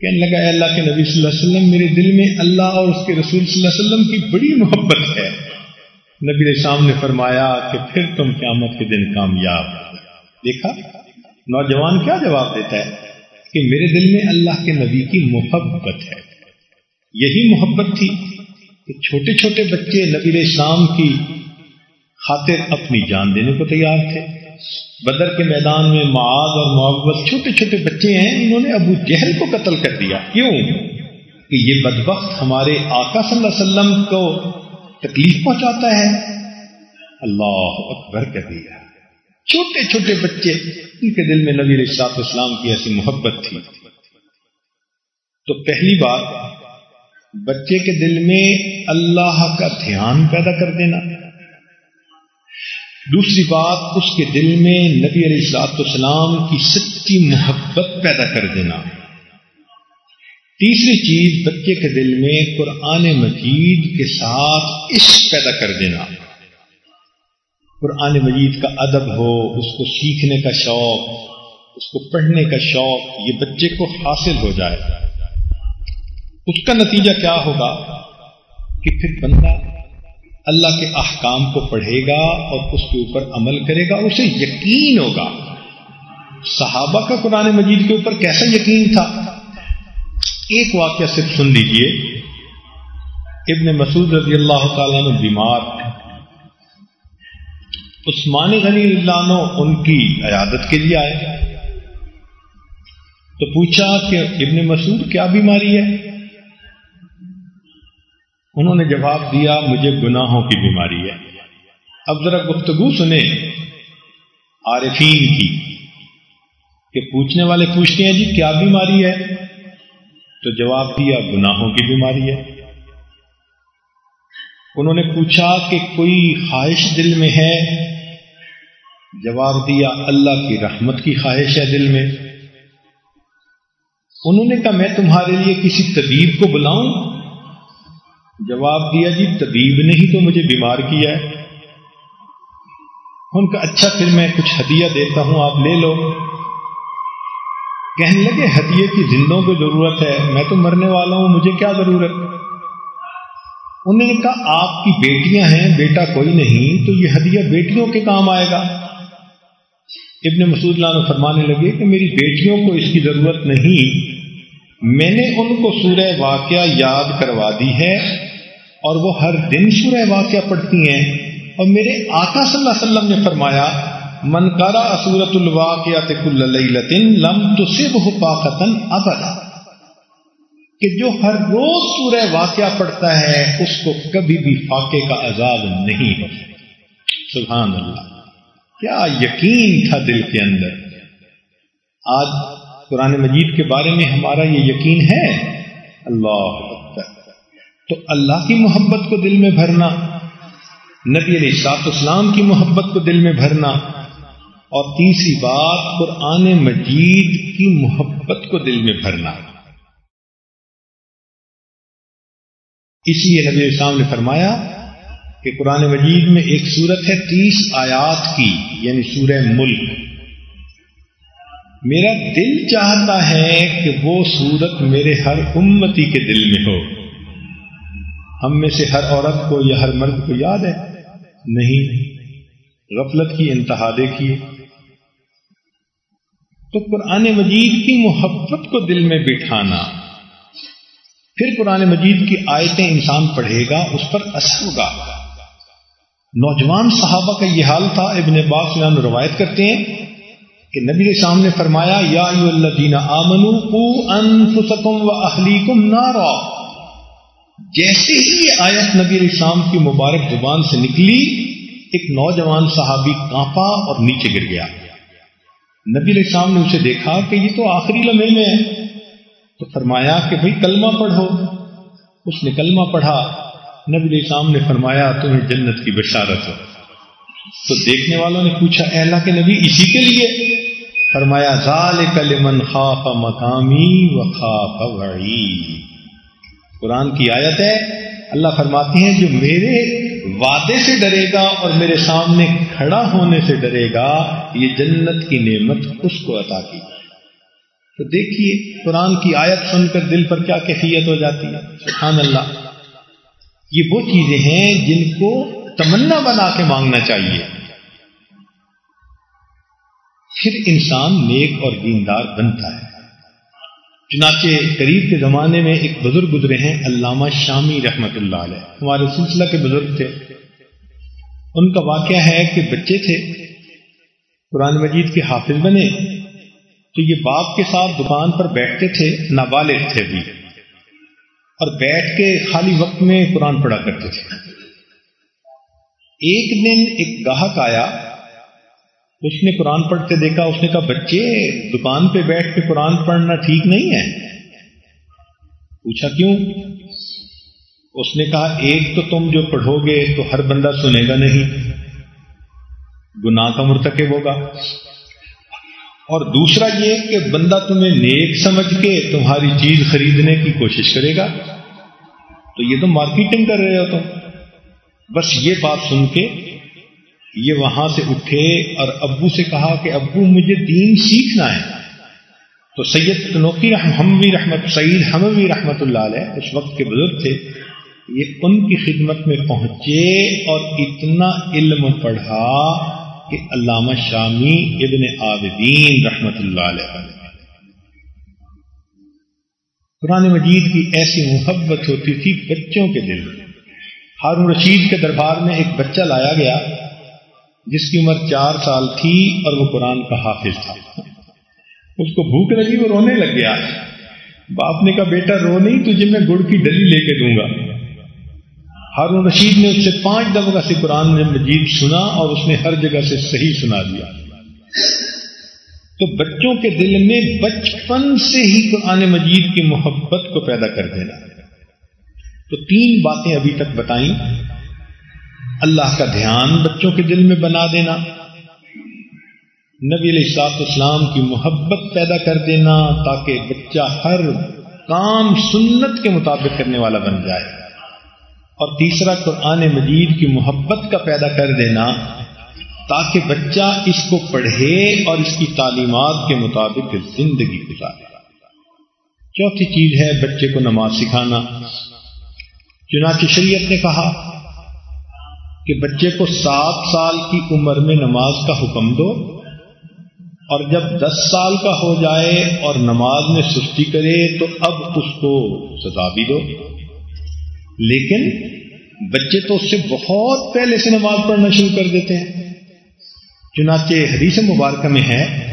کہنے لگا، اے اللہ کے نبی صلی اللہ علیہ وسلم، میرے دل میں اللہ اور اس کے رسول صلی اللہ علیہ وسلم کی بڑی محبت ہے۔ نبی السلام نے فرمایا کہ پھر تم قیامت کے دن کامیاب دیکھا، نوجوان کیا جواب دیتا ہے؟ کہ میرے دل میں اللہ کے نبی کی محبت ہے۔ یہی محبت تھی کہ چھوٹے چھوٹے بچے نبی السلام کی خاطر اپنی جان دینے کو تیار تھے۔ بدر کے میدان میں معاذ اور معوت چھوٹے چھوٹے بچے ہیں، انہوں نے ابو جہل کو قتل کر دیا۔ کیوں؟ کہ یہ بدبخت ہمارے آقا صلی اللہ علیہ وسلم کو تکلیف پہنچاتا ہے۔ اللہ اکبر کر دیا۔ چھوٹے چھوٹے بچے، ان کے دل میں نبی السلاط اسلام کی ایسی محبت تھی۔ تو پہلی بات، بچے کے دل میں اللہ کا دھیان پیدا کر دینا۔ دوسری بات، اس کے دل میں نبی علیہ السلاط والسلام کی سچی محبت پیدا کر دینا۔ تیسری چیز، بچے کے دل میں قرآن مجید کے ساتھ عشق پیدا کر دینا۔ قرآن مجید کا ادب ہو، اس کو سیکھنے کا شوق، اس کو پڑھنے کا شوق، یہ بچے کو حاصل ہو جائے۔ اس کا نتیجہ کیا ہوگا؟ کہ پھر بندہ اللہ کے احکام کو پڑھے گا اور اس کے اوپر عمل کرے گا، اسے یقین ہوگا۔ صحابہ کا قرآن مجید کے اوپر کیسا یقین تھا؟ ایک واقعہ صرف سن لیجیے۔ ابن مسعود رضی اللہ تعالیٰ نے بیمار عثمان غنی اللہ عنہ ان کی عیادت کے لیے آئے۔ تو پوچھا کہ ابن مسعود کیا بیماری ہے؟ انہوں نے جواب دیا، مجھے گناہوں کی بیماری ہے۔ اب ذرا گفتگو سنیں۔ عارفین کی کہ پوچھنے والے پوچھتے ہیں جی کیا بیماری ہے؟ تو جواب دیا، گناہوں کی بیماری ہے۔ انہوں نے پوچھا کہ کوئی خواہش دل میں ہے؟ جواب دیا، اللہ کی رحمت کی خواہش ہے دل میں۔ انہوں نے کہا، میں تمہارے لیے کسی طبیب کو بلاؤں؟ جواب دیا جی طبیب نے ہی تو مجھے بیمار کیا ہے۔ ان کا اچھا پھر میں کچھ ہدیہ دیتا ہوں، آپ لے لو۔ کہنے لگے، ہدیے کی زندوں کو ضرورت ہے، میں تو مرنے والا ہوں، مجھے کیا ضرورت؟ انہوں نے کہا، آپ کی بیٹیاں ہیں، بیٹا کوئی نہیں، تو یہ ہدیہ بیٹیوں کے کام آئے گا۔ ابن مسعود اللہ فرمانے لگے کہ میری بیٹیوں کو اس کی ضرورت نہیں، میں نے ان کو سورہ واقعہ یاد کروا دی ہے۔ اور وہ ہر دن سورہ واقعہ پڑھتی ہیں۔ اور میرے آقا صلی اللہ علیہ وسلم نے فرمایا، من کرا سورت الواقعات لم تصب پاقتن ابدا. کہ جو ہر روز سورہ واقعہ پڑتا ہے، اس کو کبھی بھی فاقے کا عذاب نہیں ہو سبحان اللہ۔ کیا یقین تھا دل کے اندر؟ آج قرآن مجید کے بارے میں ہمارا یہ یقین ہے؟ اللہ اکبر۔ تو اللہ کی محبت کو دل میں بھرنا، نبی علیہ صاحب اسلام کی محبت کو دل میں بھرنا، اور تیسری بات، قرآن مجید کی محبت کو دل میں بھرنا۔ اس لیے نبی اسلام نے فرمایا کہ قرآن مجید میں ایک صورت ہے تیس آیات کی یعنی سورہ ملک۔ میرا دل چاہتا ہے کہ وہ صورت میرے ہر امتی کے دل میں ہو۔ ہم میں سے ہر عورت کو یا ہر مرد کو یاد ہے؟ نہیں۔ غفلت کی، انتہا دیکھیے تو قرآن مجید کی محبت کو دل میں بٹھانا۔ پھر قرآن مجید کی آیتیں انسان پڑھے گا، اس پر اثر ہوگا۔ نوجوان صحابہ کا یہ حال تھا، ابن باغ روایت کرتے ہیں کہ نبی کے سامنے فرمایا، یا اللہ دینا آمن و اہلی کم جیسے ہی یہ آیت نبی علیہ السلام کی مبارک زبان سے نکلی، ایک نوجوان صحابی کانپا اور نیچے گر گیا۔ نبی علیہ السلام نے اسے دیکھا کہ یہ تو آخری لمحے میں ہے۔ تو فرمایا کہ بھائی کلمہ پڑھو۔ اس نے کلمہ پڑھا۔ نبی علیہ السلام نے فرمایا، تمہیں جنت کی بشارت ہو تو دیکھنے والوں نے پوچھا، اے اللہ کے نبی، اسی کے لیے؟ فرمایا ظال کلمن خاف مقامی و خاف قرآن کی آیت ہے، اللہ فرماتے ہیں، جو میرے وعدے سے ڈرے گا اور میرے سامنے کھڑا ہونے سے ڈرے گا، یہ جنت کی نعمت اس کو عطا کی تو دیکھیے، قرآن کی آیت سن کر دل پر کیا کیفیت ہو جاتی ہے؟ سبحان اللہ۔ یہ وہ چیزیں ہیں جن کو تمنا بنا کے مانگنا چاہیے۔ پھر انسان نیک اور دیندار بنتا ہے۔ چنانچہ قریب کے زمانے میں ایک بزرگ گزرے ہیں، علامہ شامی رحمت اللہ علیہ۔ ہمارے سلسلہ کے بزرگ تھے۔ ان کا واقعہ ہے کہ بچے تھے، قرآن مجید کے حافظ بنے۔ تو یہ باپ کے ساتھ دکان پر بیٹھتے تھے، نابالغ تھے بھی۔ اور بیٹھ کے خالی وقت میں قرآن پڑھا کرتے تھے۔ ایک دن ایک گاہک آیا اس نے قرآن پڑھتے دیکھا، اس نے کہا، بچے، دکان پہ بیٹھ کے قرآن پڑھنا ٹھیک نہیں ہے۔ پوچھا کیوں؟ اس نے کہا، ایک تو تم جو پڑھو گے تو ہر بندہ سنے گا نہیں۔ گناہ کا مرتکب ہوگا۔ اور دوسرا یہ کہ بندہ تمہیں نیک سمجھ کے تمہاری چیز خریدنے کی کوشش کرے گا۔ تو یہ تو مارکیٹنگ کر رہے ہو تم۔ بس یہ بات سن کے یہ وہاں سے اٹھے اور ابو سے کہا کہ ابو مجھے دین سیکھنا ہے۔ تو سید تنوقی حموی رحمت، سعید حموی رحمت اللہ علیہ اس وقت کے بزرگ تھے۔ یہ ان کی خدمت میں پہنچے اور اتنا علم پڑھا کہ علامہ شامی ابن عابدین رحمت اللہ علیہ۔ قرآن مجید کی ایسی محبت ہوتی تھی بچوں کے دل میں۔ ہارون رشید کے دربار میں ایک بچہ لایا گیا۔ جس کی عمر چار سال تھی اور وہ قرآن کا حافظ تھا۔ اس کو بھوک لگی، وہ رونے لگ گیا۔ باپ نے کہا، بیٹا رو نہیں تجھے میں گڑ کی ڈلی لے کے دوں گا۔ ہارون رشید نے اس سے پانچ دفعہ سے قرآن مجید سنا اور اس نے ہر جگہ سے صحیح سنا دیا۔ تو بچوں کے دل میں بچپن سے ہی قرآن مجید کی محبت کو پیدا کر دینا۔ تو تین باتیں ابھی تک بتائیں۔ اللہ کا دھیان بچوں کے دل میں بنا دینا، نبی علیہ السلاط اسلام کی محبت پیدا کر دینا تاکہ بچہ ہر کام سنت کے مطابق کرنے والا بن جائے۔ اور تیسرا، قرآن مجید کی محبت کا پیدا کر دینا تاکہ بچہ اس کو پڑھے اور اس کی تعلیمات کے مطابق زندگی گزارے۔ چوتھی چیز ہے بچے کو نماز سکھانا۔ چنانچہ شریعت نے کہا کہ بچے کو سات سال کی عمر میں نماز کا حکم دو اور جب دس سال کا ہو جائے اور نماز میں سستی کرے تو اب اس کو سزا بھی دو۔ لیکن بچے تو اس سے بہت پہلے سے نماز پڑھنا شروع کر دیتے ہیں۔ چنانچہ حدیث مبارکہ میں ہے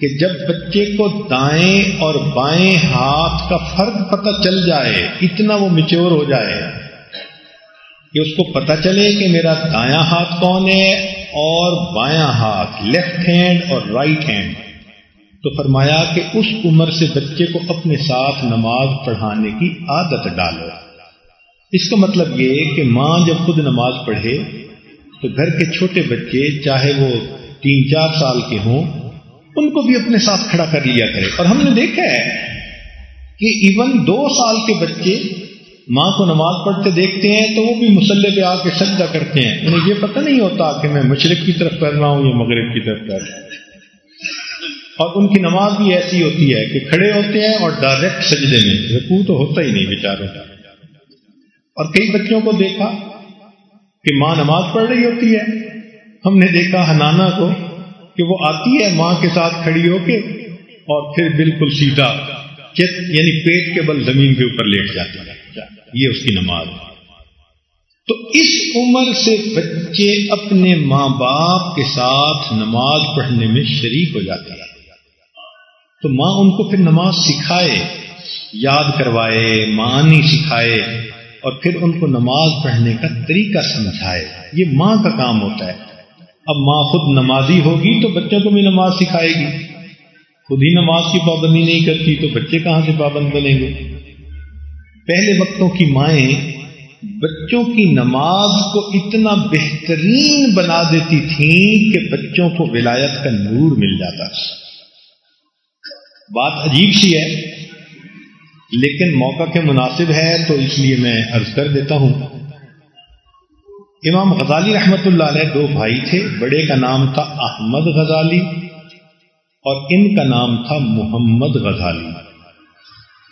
کہ جب بچے کو دائیں اور بائیں ہاتھ کا فرق پتہ چل جائے، اتنا وہ میچور ہو جائے کہ اس کو پتہ چلے کہ میرا دایاں ہاتھ کون ہے اور بایاں ہاتھ لیفٹ ہینڈ اور رائٹ ہینڈ تو فرمایا کہ اس عمر سے بچے کو اپنے ساتھ نماز پڑھانے کی عادت ڈالو۔ اس کا مطلب یہ کہ ماں جب خود نماز پڑھے تو گھر کے چھوٹے بچے چاہے وہ تین چار سال کے ہوں، ان کو بھی اپنے ساتھ کھڑا کر لیا کرے۔ اور ہم نے دیکھا ہے کہ ایون دو سال کے بچے ماں کو نماز پڑھتے دیکھتے ہیں تو وہ بھی مسلح پہ آ کے سجدہ کرتے ہیں۔ انہیں یہ پتہ نہیں ہوتا کہ میں مشرق کی طرف کر رہا ہوں یا مغرب کی طرف کر رہا ہوں۔ اور ان کی نماز بھی ایسی ہوتی ہے کہ کھڑے ہوتے ہیں اور ڈائریکٹ سجدے میں۔ رکو تو ہوتا ہی نہیں بیچاروں کا۔ اور کئی بچوں کو دیکھا کہ ماں نماز پڑھ رہی ہوتی ہے۔ ہم نے دیکھا ہنانا کو کہ وہ آتی ہے ماں کے ساتھ کھڑی ہو کے اور پھر بالکل سیدھا چت یعنی پیٹ کے بل زمین کے اوپر لیٹ جاتی ہے۔ یہ اس کی نماز۔ تو اس عمر سے بچے اپنے ماں باپ کے ساتھ نماز پڑھنے میں شریک ہو جاتے ہیں۔ تو ماں ان کو پھر نماز سکھائے، یاد کروائے، معنی سکھائے اور پھر ان کو نماز پڑھنے کا طریقہ سمجھائے۔ یہ ماں کا کام ہوتا ہے۔ اب ماں خود نمازی ہوگی تو بچوں کو بھی نماز سکھائے گی۔ خود ہی نماز کی پابندی نہیں کرتی تو بچے کہاں سے پابند بنیں گے؟ پہلے وقتوں کی مائیں بچوں کی نماز کو اتنا بہترین بنا دیتی تھیں کہ بچوں کو ولایت کا نور مل جاتا بات عجیب سی ہے، لیکن موقع کے مناسب ہے تو اس لیے میں عرض کر دیتا ہوں۔ امام غزالی رحمت اللہ علیہ دو بھائی تھے، بڑے کا نام تھا احمد غزالی اور ان کا نام تھا محمد غزالی۔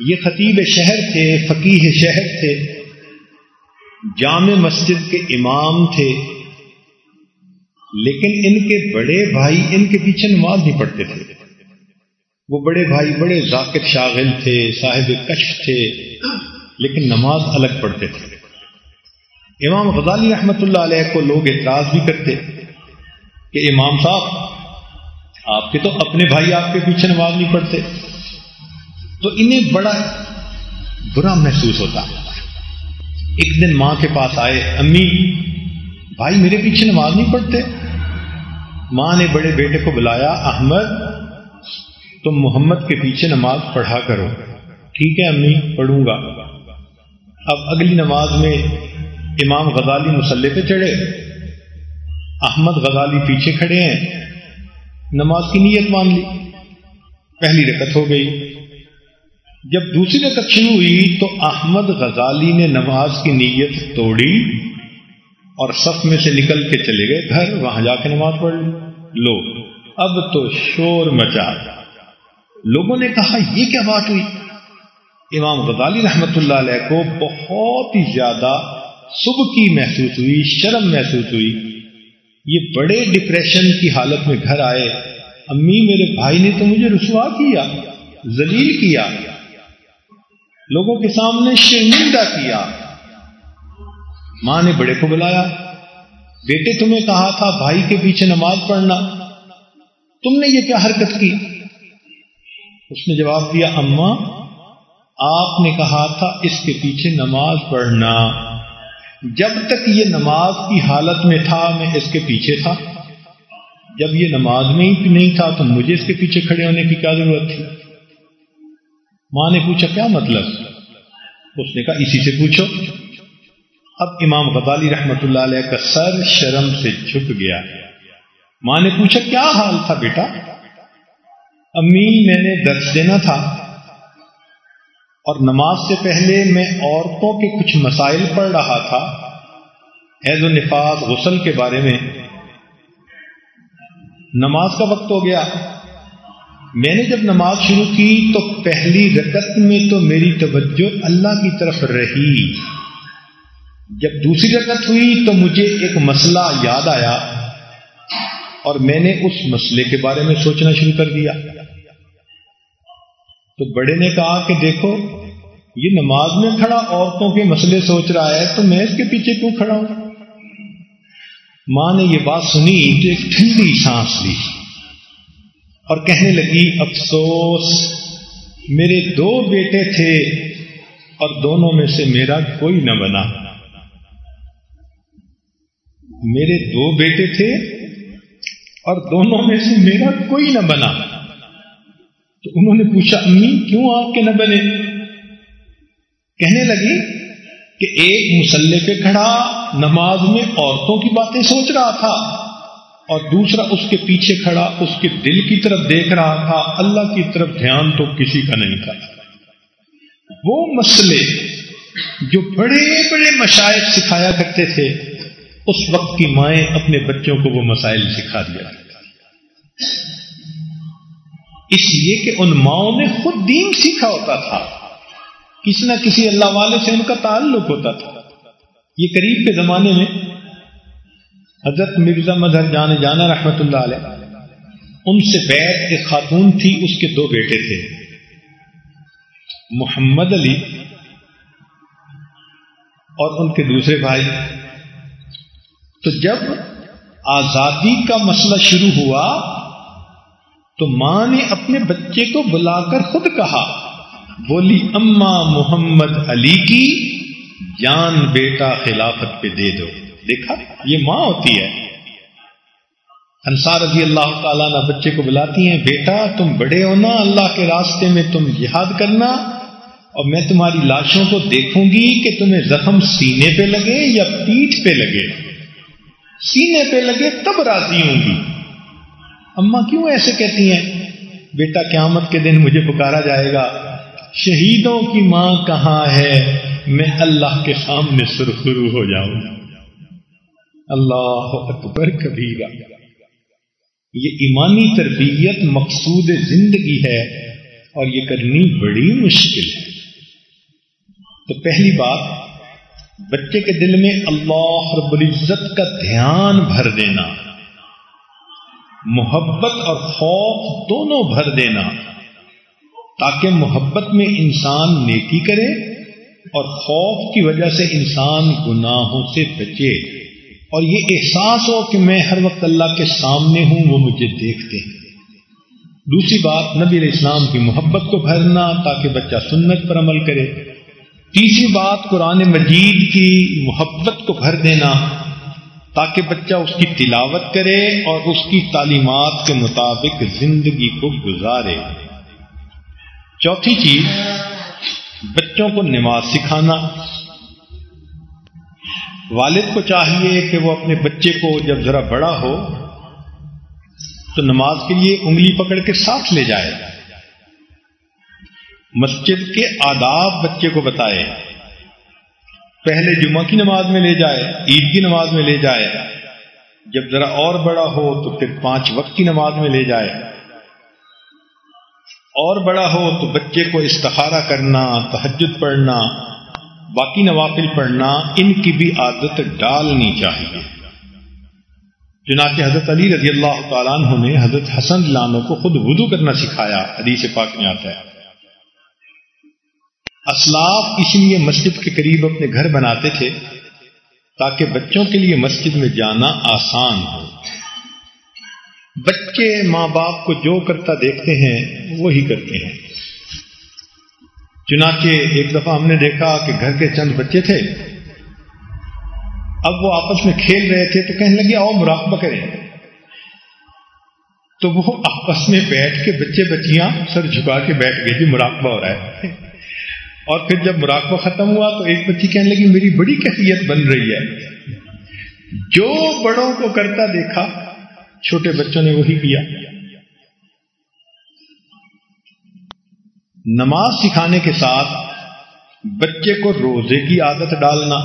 یہ خطیب شہر تھے فقیح شہر تھے۔ جامع مسجد کے امام تھے۔ لیکن ان کے بڑے بھائی ان کے پیچھے نماز نہیں پڑھتے تھے۔ وہ بڑے بھائی بڑے ذاکر شاغل تھے، صاحب کشف تھے، لیکن نماز الگ پڑھتے تھے۔ امام غزالی رحمت اللہ علیہ کو لوگ اعتراض بھی کرتے کہ امام صاحب، آپ کے تو اپنے بھائی آپ کے پیچھے نماز نہیں پڑھتے۔ تو انہیں بڑا برا محسوس ہوتا۔ ایک دن ماں کے پاس آئے، امی، بھائی میرے پیچھے نماز نہیں پڑھتے؟ ماں نے بڑے بیٹے کو بلایا، احمد، تم محمد کے پیچھے نماز پڑھا کرو۔ ٹھیک ہے امی، پڑھوں گا۔ اب اگلی نماز میں امام غزالی مسلح پہ چڑھے۔ احمد غزالی پیچھے کھڑے ہیں۔ نماز کی نیت مان لی۔ پہلی رکت ہو گئی۔ جب دوسری رکت شروع ہوئی تو احمد غزالی نے نماز کی نیت توڑی اور صف میں سے نکل کے چلے گئے گھر، وہاں جا کے نماز پڑھ لو، اب تو شور مچا۔ لوگوں نے کہا، یہ کیا بات ہوئی؟ امام غزالی رحمت اللہ علیہ کو بہت ہی زیادہ صبح کی محسوس ہوئی، شرم محسوس ہوئی۔ یہ بڑے ڈپریشن کی حالت میں گھر آئے۔ امی میرے بھائی نے تو مجھے رسوا کیا، ذلیل کیا۔ لوگوں کے سامنے شرمندہ کیا۔ ماں نے بڑے کو بلایا، بیٹے تمہیں کہا تھا بھائی کے پیچھے نماز پڑھنا۔ تم نے یہ کیا حرکت کی؟ اس نے جواب دیا اما آپ نے کہا تھا اس کے پیچھے نماز پڑھنا۔ جب تک یہ نماز کی حالت میں تھا، میں اس کے پیچھے تھا۔ جب یہ نماز میں ہی نہیں تھا، تو مجھے اس کے پیچھے کھڑے ہونے کی کیا ضرورت تھی؟ ماں نے پوچھا، کیا مطلب؟ اس نے کہا، اسی سے پوچھو. اب امام غزالی رحمت اللہ علیہ کا سر شرم سے جھک گیا۔ ماں نے پوچھا، کیا حال تھا بیٹا؟ امی، میں نے درس دینا تھا۔ اور نماز سے پہلے میں عورتوں کے کچھ مسائل پڑھ رہا تھا۔ حیض و نفاذ غسل کے بارے میں۔ نماز کا وقت ہو گیا۔ میں نے جب نماز شروع کی تو پہلی رکت میں تو میری توجہ اللہ کی طرف رہی۔ جب دوسری رکت ہوئی تو مجھے ایک مسئلہ یاد آیا اور میں نے اس مسئلے کے بارے میں سوچنا شروع کر دیا۔ تو بڑے نے کہا کہ دیکھو، یہ نماز میں کھڑا عورتوں کے مسئلے سوچ رہا ہے تو میں اس کے پیچھے کیوں کھڑا ہوں؟ ماں نے یہ بات سنی تو ایک ٹھنڈی سانس لی۔ اور کہنے لگی، افسوس، میرے دو بیٹے تھے اور دونوں میں سے میرا کوئی نہ بنا. میرے دو بیٹے تھے اور دونوں میں سے میرا کوئی نہ بنا. تو انہوں نے پوچھا، امی، کیوں آپ کے نہ بنے؟ کہنے لگی کہ ایک مسلح پہ کھڑا نماز میں عورتوں کی باتیں سوچ رہا تھا۔ اور دوسرا اس کے پیچھے کھڑا، اس کے دل کی طرف دیکھ رہا تھا، اللہ کی طرف دھیان تو کسی کا نہیں تھا۔ وہ مسئلے جو بڑے بڑے مشاعر سکھایا کرتے تھے، اس وقت کی مائیں اپنے بچوں کو وہ مسائل سکھا دیا۔ اس لیے کہ ان ماؤں نے خود دین سیکھا ہوتا تھا۔ کسی نہ کسی اللہ والے سے ان کا تعلق ہوتا تھا۔ یہ قریب کے زمانے میں حضرت مرزا مظہر جان جانا رحمت اللہ علیہ، ان سے بیت ایک خاتون تھی، اس کے دو بیٹے تھے۔ محمد علی اور ان کے دوسرے بھائی۔ تو جب آزادی کا مسئلہ شروع ہوا، تو ماں نے اپنے بچے کو بلا کر خود کہا، بولی، اما محمد علی کی جان بیٹا خلافت پہ دے دو۔ دیکھا، یہ ماں ہوتی ہے۔ انصار رضی اللہ تعالیٰ نہ بچے کو بلاتی ہیں، بیٹا، تم بڑے ہونا اللہ کے راستے میں تم جہاد کرنا اور میں تمہاری لاشوں کو دیکھوں گی کہ تمہیں زخم سینے پہ لگے یا پیٹھ پہ لگے۔ سینے پہ لگے تب راضی ہوں گی۔ اما کیوں ایسے کہتی ہیں؟ بیٹا، قیامت کے دن مجھے پکارا جائے گا۔ شہیدوں کی ماں کہاں ہے؟ میں اللہ کے سامنے سرخرو ہو جاؤں۔ اللہ اکبر کبھی یہ ایمانی تربیت مقصود زندگی ہے اور یہ کرنی بڑی مشکل ہے۔ تو پہلی بات، بچے کے دل میں اللہ رب العزت کا دھیان بھر دینا۔ محبت اور خوف دونوں بھر دینا۔ تاکہ محبت میں انسان نیکی کرے اور خوف کی وجہ سے انسان گناہوں سے بچے۔ اور یہ احساس ہو کہ میں ہر وقت اللہ کے سامنے ہوں، وہ مجھے دیکھتے ہیں۔ دوسری بات، نبی علیہ السلام کی محبت کو بھرنا تاکہ بچہ سنت پر عمل کرے۔ تیسری بات، قرآن مجید کی محبت کو بھر دینا تاکہ بچہ اس کی تلاوت کرے اور اس کی تعلیمات کے مطابق زندگی کو گزارے۔ چوتھی چیز، بچوں کو نماز سکھانا۔ والد کو چاہیے کہ وہ اپنے بچے کو جب ذرا بڑا ہو تو نماز کے لیے انگلی پکڑ کے ساتھ لے جائے۔ مسجد کے آداب بچے کو بتائے۔ پہلے جمعہ کی نماز میں لے جائے، عید کی نماز میں لے جائے۔ جب ذرا اور بڑا ہو تو پھر پانچ وقت کی نماز میں لے جائے۔ اور بڑا ہو تو بچے کو استخارہ کرنا تحجد پڑھنا باقی نوافل پڑھنا ان کی بھی عادت ڈالنی چاہیے۔ چنانچہ حضرت علی رضی اللہ تعالیٰ عنہ نے حضرت حسن لانو کو خود وضو کرنا سکھایا، حدیث پاک میں آتا ہے۔ اسلاف اس لیے مسجد کے قریب اپنے گھر بناتے تھے تاکہ بچوں کے لیے مسجد میں جانا آسان ہو۔ بچے ماں باپ کو جو کرتا دیکھتے ہیں، وہی کرتے ہیں۔ چنانچہ ایک دفعہ ہم نے دیکھا کہ گھر کے چند بچے تھے۔ اب وہ آپس میں کھیل رہے تھے تو کہنے لگے، آؤ مراقبہ کریں۔ تو وہ آپس میں بیٹھ کے بچے بچیاں سر جھکا کے بیٹھ گئے جی مراقبہ ہو رہا ہے۔ اور پھر جب مراقبہ ختم ہوا تو ایک بچی کہنے لگی، میری بڑی کیفیت بن رہی ہے۔ جو بڑوں کو کرتا دیکھا، چھوٹے بچوں نے وہی کیا۔ نماز سکھانے کے ساتھ بچے کو روزے کی عادت ڈالنا۔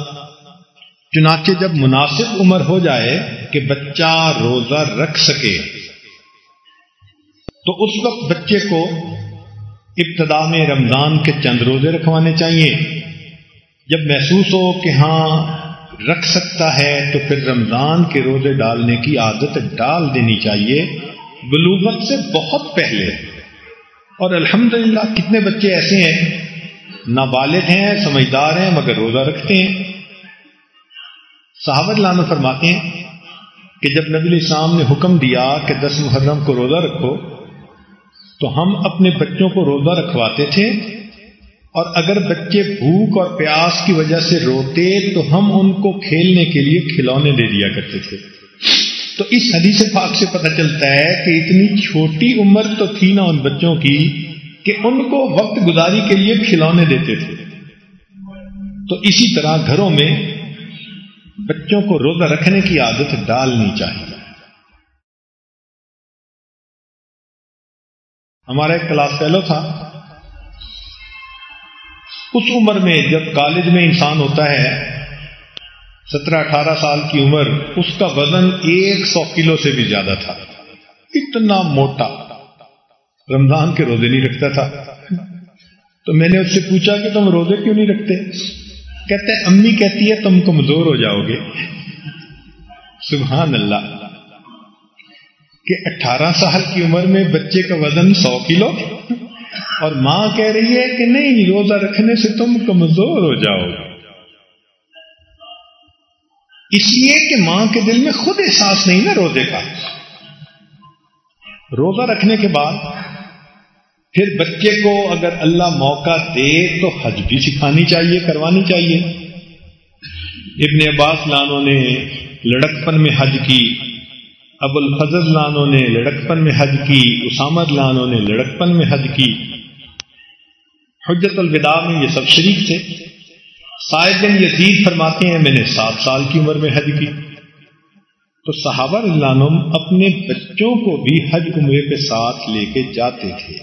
چنانچہ جب مناسب عمر ہو جائے کہ بچہ روزہ رکھ سکے، تو اس وقت بچے کو ابتدا میں رمضان کے چند روزے رکھوانے چاہیے۔ جب محسوس ہو کہ ہاں رکھ سکتا ہے، تو پھر رمضان کے روزے ڈالنے کی عادت ڈال دینی چاہیے۔ بلوغت سے بہت پہلے۔ اور الحمدللہ کتنے بچے ایسے ہیں، نابالغ ہیں، سمجھدار ہیں، مگر روزہ رکھتے ہیں۔ صحابت لانا فرماتے ہیں کہ جب نبی السلام نے حکم دیا کہ دس محرم کو روزہ رکھو، تو ہم اپنے بچوں کو روزہ رکھواتے تھے۔ اور اگر بچے بھوک اور پیاس کی وجہ سے روتے، تو ہم ان کو کھیلنے کے لیے کھلونے دے دیا کرتے تھے۔ تو اس حدیث پاک سے پتہ چلتا ہے کہ اتنی چھوٹی عمر تو تھی نا ان بچوں کی کہ ان کو وقت گزاری کے لیے کھلونے دیتے تھے۔ تو اسی طرح گھروں میں بچوں کو روزہ رکھنے کی عادت ڈالنی چاہیے۔ ہمارا ایک کلاس فیلو تھا۔ اس عمر میں جب کالج میں انسان ہوتا ہے سترہ اٹھارہ سال کی عمر، اس کا وزن ایک سو کلو سے بھی زیادہ تھا۔ اتنا موٹا۔ رمضان کے روزے نہیں رکھتا تھا۔ تو میں نے اس سے پوچھا کہ تم روزے کیوں نہیں رکھتے؟ کہتے، امی کہتی ہے تم کمزور ہو جاؤ گے۔ سبحان اللہ۔ کہ اٹھارہ سال کی عمر میں بچے کا وزن سو کلو؟ اور ماں کہہ رہی ہے کہ نہیں، روزہ رکھنے سے تم کمزور ہو جاؤ اس لیے کہ ماں کے دل میں خود احساس نہیں نا روزے کا۔ روزہ رکھنے کے بعد پھر بچے کو اگر اللہ موقع دے تو حج بھی سکھانی چاہیے، کروانی چاہیے۔ ابن عباس لانوں نے لڑکپن میں حج کی، ابو الفضل لانوں نے لڑکپن میں حج کی اسامت لانوں نے لڑکپن میں حج کی۔ حجت الوداع میں یہ سب شریک تھے۔ سائد بن یزید فرماتے ہیں، میں نے سات سال کی عمر میں حج کی۔ تو صحابہ اللہ اپنے بچوں کو بھی حج عمرے کے ساتھ لے کے جاتے تھے۔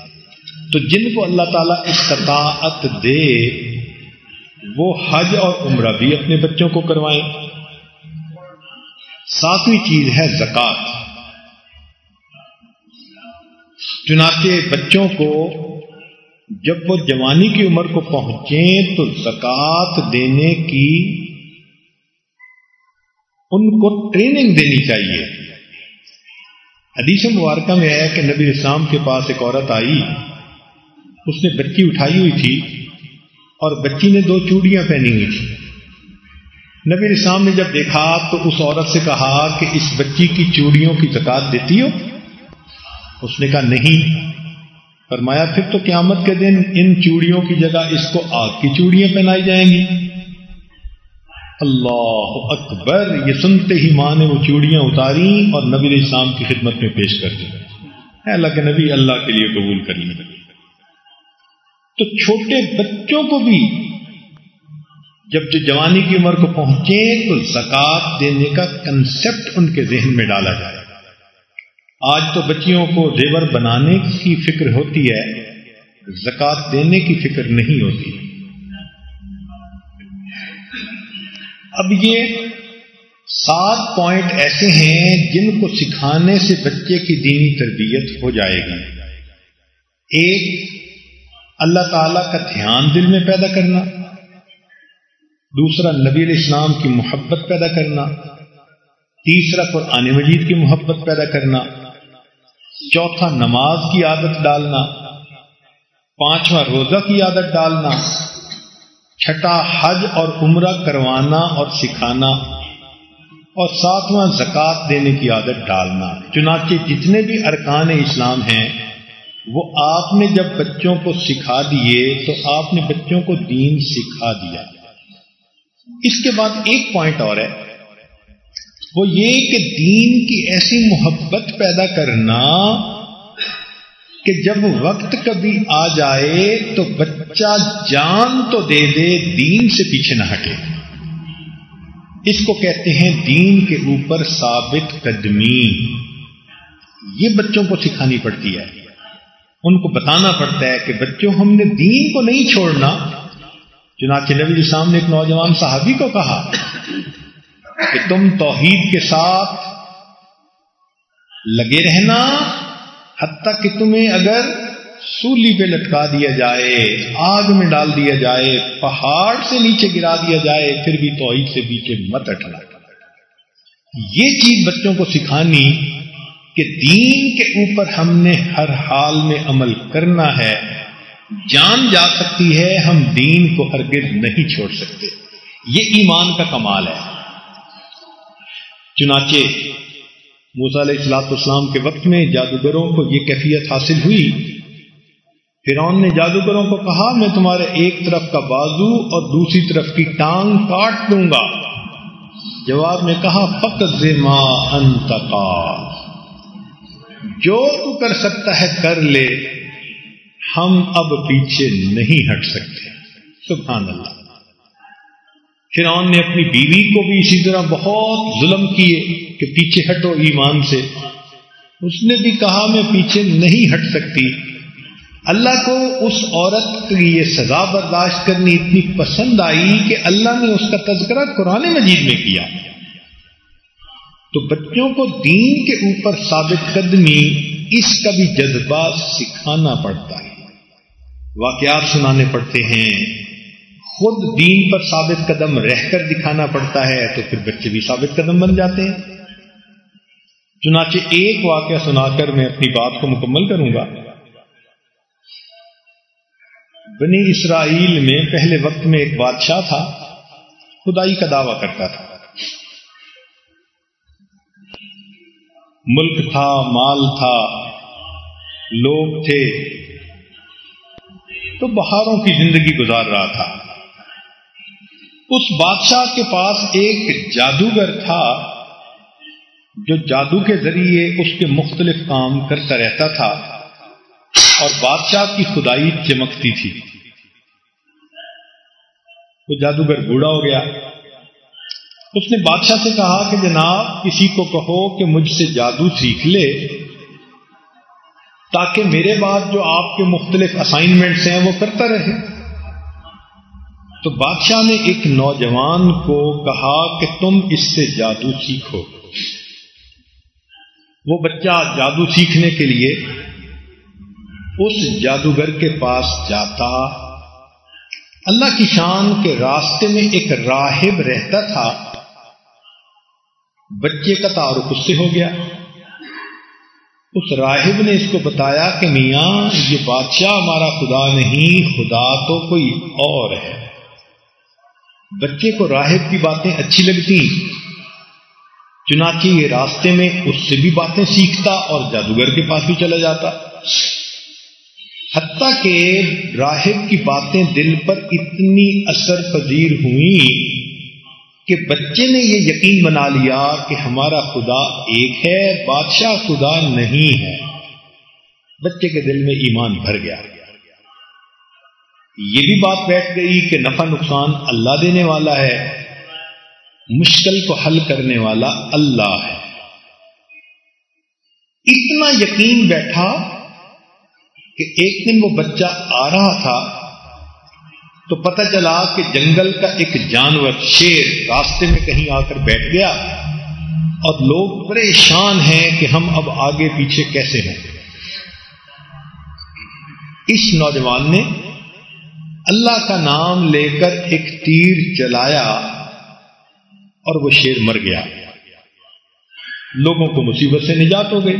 تو جن کو اللہ تعالیٰ استطاعت دے، وہ حج اور عمرہ بھی اپنے بچوں کو کروائیں۔ ساتویں چیز ہے زکات چنانچہ بچوں کو جب وہ جوانی کی عمر کو پہنچیں تو زکات دینے کی ان کو ٹریننگ دینی چاہیے۔ حدیث مبارکہ میں ہے کہ نبی اسلام کے پاس ایک عورت آئی۔ اس نے بچی اٹھائی ہوئی تھی اور بچی نے دو چوڑیاں پہنی ہوئی تھی نبی اسلام نے جب دیکھا تو اس عورت سے کہا کہ اس بچی کی چوڑیوں کی زکات دیتی ہو؟ اس نے کہا نہیں۔ فرمایا، پھر تو قیامت کے دن ان چوڑیوں کی جگہ اس کو آگ کی چوڑیاں پہنائی جائیں گی۔ اللہ اکبر، یہ سنتے ہی ماں نے وہ چوڑیاں اتاری اور نبی اسلام کی خدمت میں پیش کر دی۔ اللہ کے نبی، اللہ کے لیے قبول کر لی۔ تو چھوٹے بچوں کو بھی جب جو جوانی کی عمر کو پہنچے تو زکات دینے کا کنسپٹ ان کے ذہن میں ڈالا جائے۔ آج تو بچیوں کو زیور بنانے کی فکر ہوتی ہے زکات دینے کی فکر نہیں ہوتی۔ اب یہ سات پوائنٹ ایسے ہیں جن کو سکھانے سے بچے کی دینی تربیت ہو جائے گی۔ ایک، اللہ تعالی کا دھیان دل میں پیدا کرنا۔ دوسرا، نبی اسلام کی محبت پیدا کرنا۔ تیسرا، قرآن مجید کی محبت پیدا کرنا۔ چوتھا نماز کی عادت ڈالنا، پانچواں روزہ کی عادت ڈالنا، چھٹا حج اور عمرہ کروانا اور سکھانا، اور ساتواں زکوٰۃ دینے کی عادت ڈالنا۔ چنانچہ جتنے بھی ارکان اسلام ہیں، وہ آپ نے جب بچوں کو سکھا دیے، تو آپ نے بچوں کو دین سکھا دیا۔ اس کے بعد ایک پوائنٹ اور ہے۔ وہ یہ کہ دین کی ایسی محبت پیدا کرنا کہ جب وقت کبھی آ جائے تو بچہ جان تو دے دے، دین سے پیچھے نہ ہٹے۔ اس کو کہتے ہیں دین کے اوپر ثابت قدمی۔ یہ بچوں کو سکھانی پڑتی ہے۔ ان کو بتانا پڑتا ہے کہ بچوں، ہم نے دین کو نہیں چھوڑنا۔ چنانچہ نبی اسلام نے ایک نوجوان صحابی کو کہا کہ تم توحید کے ساتھ لگے رہنا، حتیٰ کہ تمہیں اگر سولی پہ لٹکا دیا جائے، آگ میں ڈال دیا جائے، پہاڑ سے نیچے گرا دیا جائے، پھر بھی توحید سے پیچھے مت اٹھنا یہ چیز بچوں کو سکھانی کہ دین کے اوپر ہم نے ہر حال میں عمل کرنا ہے۔ جان جا سکتی ہے، ہم دین کو ہرگز نہیں چھوڑ سکتے۔ یہ ایمان کا کمال ہے۔ چنانچہ موسا علیہ السلاط اسلام کے وقت میں جادوگروں کو یہ کیفیت حاصل ہوئی۔ فرعون نے جادوگروں کو کہا، میں تمہارے ایک طرف کا بازو اور دوسری طرف کی ٹانگ کاٹ دوں گا۔ جواب میں کہا، فقط ماں انتقا جو تو کر سکتا ہے کر لے، ہم اب پیچھے نہیں ہٹ سکتے۔ سبحان اللہ۔ فرعون نے اپنی بیوی کو بھی اسی طرح بہت ظلم کیے کہ پیچھے ہٹو ایمان سے۔ اس نے بھی کہا، میں پیچھے نہیں ہٹ سکتی۔ اللہ کو اس عورت کی یہ سزا برداشت کرنی اتنی پسند آئی کہ اللہ نے اس کا تذکرہ قرآن مجید میں کیا۔ تو بچوں کو دین کے اوپر ثابت قدمی اس کا بھی جذبہ سکھانا پڑتا ہے۔ واقعات سنانے پڑتے ہیں۔ خود دین پر ثابت قدم رہ کر دکھانا پڑتا ہے تو پھر بچے بھی ثابت قدم بن جاتے ہیں۔ چنانچہ ایک واقعہ سنا کر میں اپنی بات کو مکمل کروں گا۔ بنی اسرائیل میں پہلے وقت میں ایک بادشاہ تھا، خدائی کا دعویٰ کرتا تھا۔ ملک تھا، مال تھا، لوگ تھے۔ تو بہاروں کی زندگی گزار رہا تھا۔ اس بادشاہ کے پاس ایک جادوگر تھا جو جادو کے ذریعے اس کے مختلف کام کرتا رہتا تھا اور بادشاہ کی خدائی چمکتی تھی۔ وہ جادوگر بوڑھا ہو گیا۔ اس نے بادشاہ سے کہا کہ جناب، کسی کو کہو کہ مجھ سے جادو سیکھ لے تاکہ میرے بعد جو آپ کے مختلف اسائنمنٹس ہیں وہ کرتا رہے۔ تو بادشاہ نے ایک نوجوان کو کہا کہ تم اس سے جادو سیکھو۔ وہ بچہ جادو سیکھنے کے لیے اس جادوگر کے پاس جاتا۔ اللہ کی شان کے راستے میں ایک راہب رہتا تھا۔ بچے کا تعارف اس سے ہو گیا۔ اس راہب نے اس کو بتایا کہ میاں، یہ بادشاہ ہمارا خدا نہیں، خدا تو کوئی اور ہے۔ بچے کو راہب کی باتیں اچھی لگتی۔ چنانچہ یہ راستے میں اس سے بھی باتیں سیکھتا اور جادوگر کے پاس بھی چلا جاتا۔ حتیٰ کہ راہب کی باتیں دل پر اتنی اثر پذیر ہوئی کہ بچے نے یہ یقین بنا لیا کہ ہمارا خدا ایک ہے، بادشاہ خدا نہیں ہے۔ بچے کے دل میں ایمان بھر گیا۔ یہ بھی بات بیٹھ گئی کہ نفع نقصان اللہ دینے والا ہے، مشکل کو حل کرنے والا اللہ ہے۔ اتنا یقین بیٹھا کہ ایک دن وہ بچہ آ رہا تھا تو پتہ چلا کہ جنگل کا ایک جانور شیر راستے میں کہیں آ کر بیٹھ گیا اور لوگ پریشان ہیں کہ ہم اب آگے پیچھے کیسے ہیں اس نوجوان نے اللہ کا نام لے کر ایک تیر چلایا اور وہ شیر مر گیا۔ لوگوں کو مصیبت سے نجات ہو گئی۔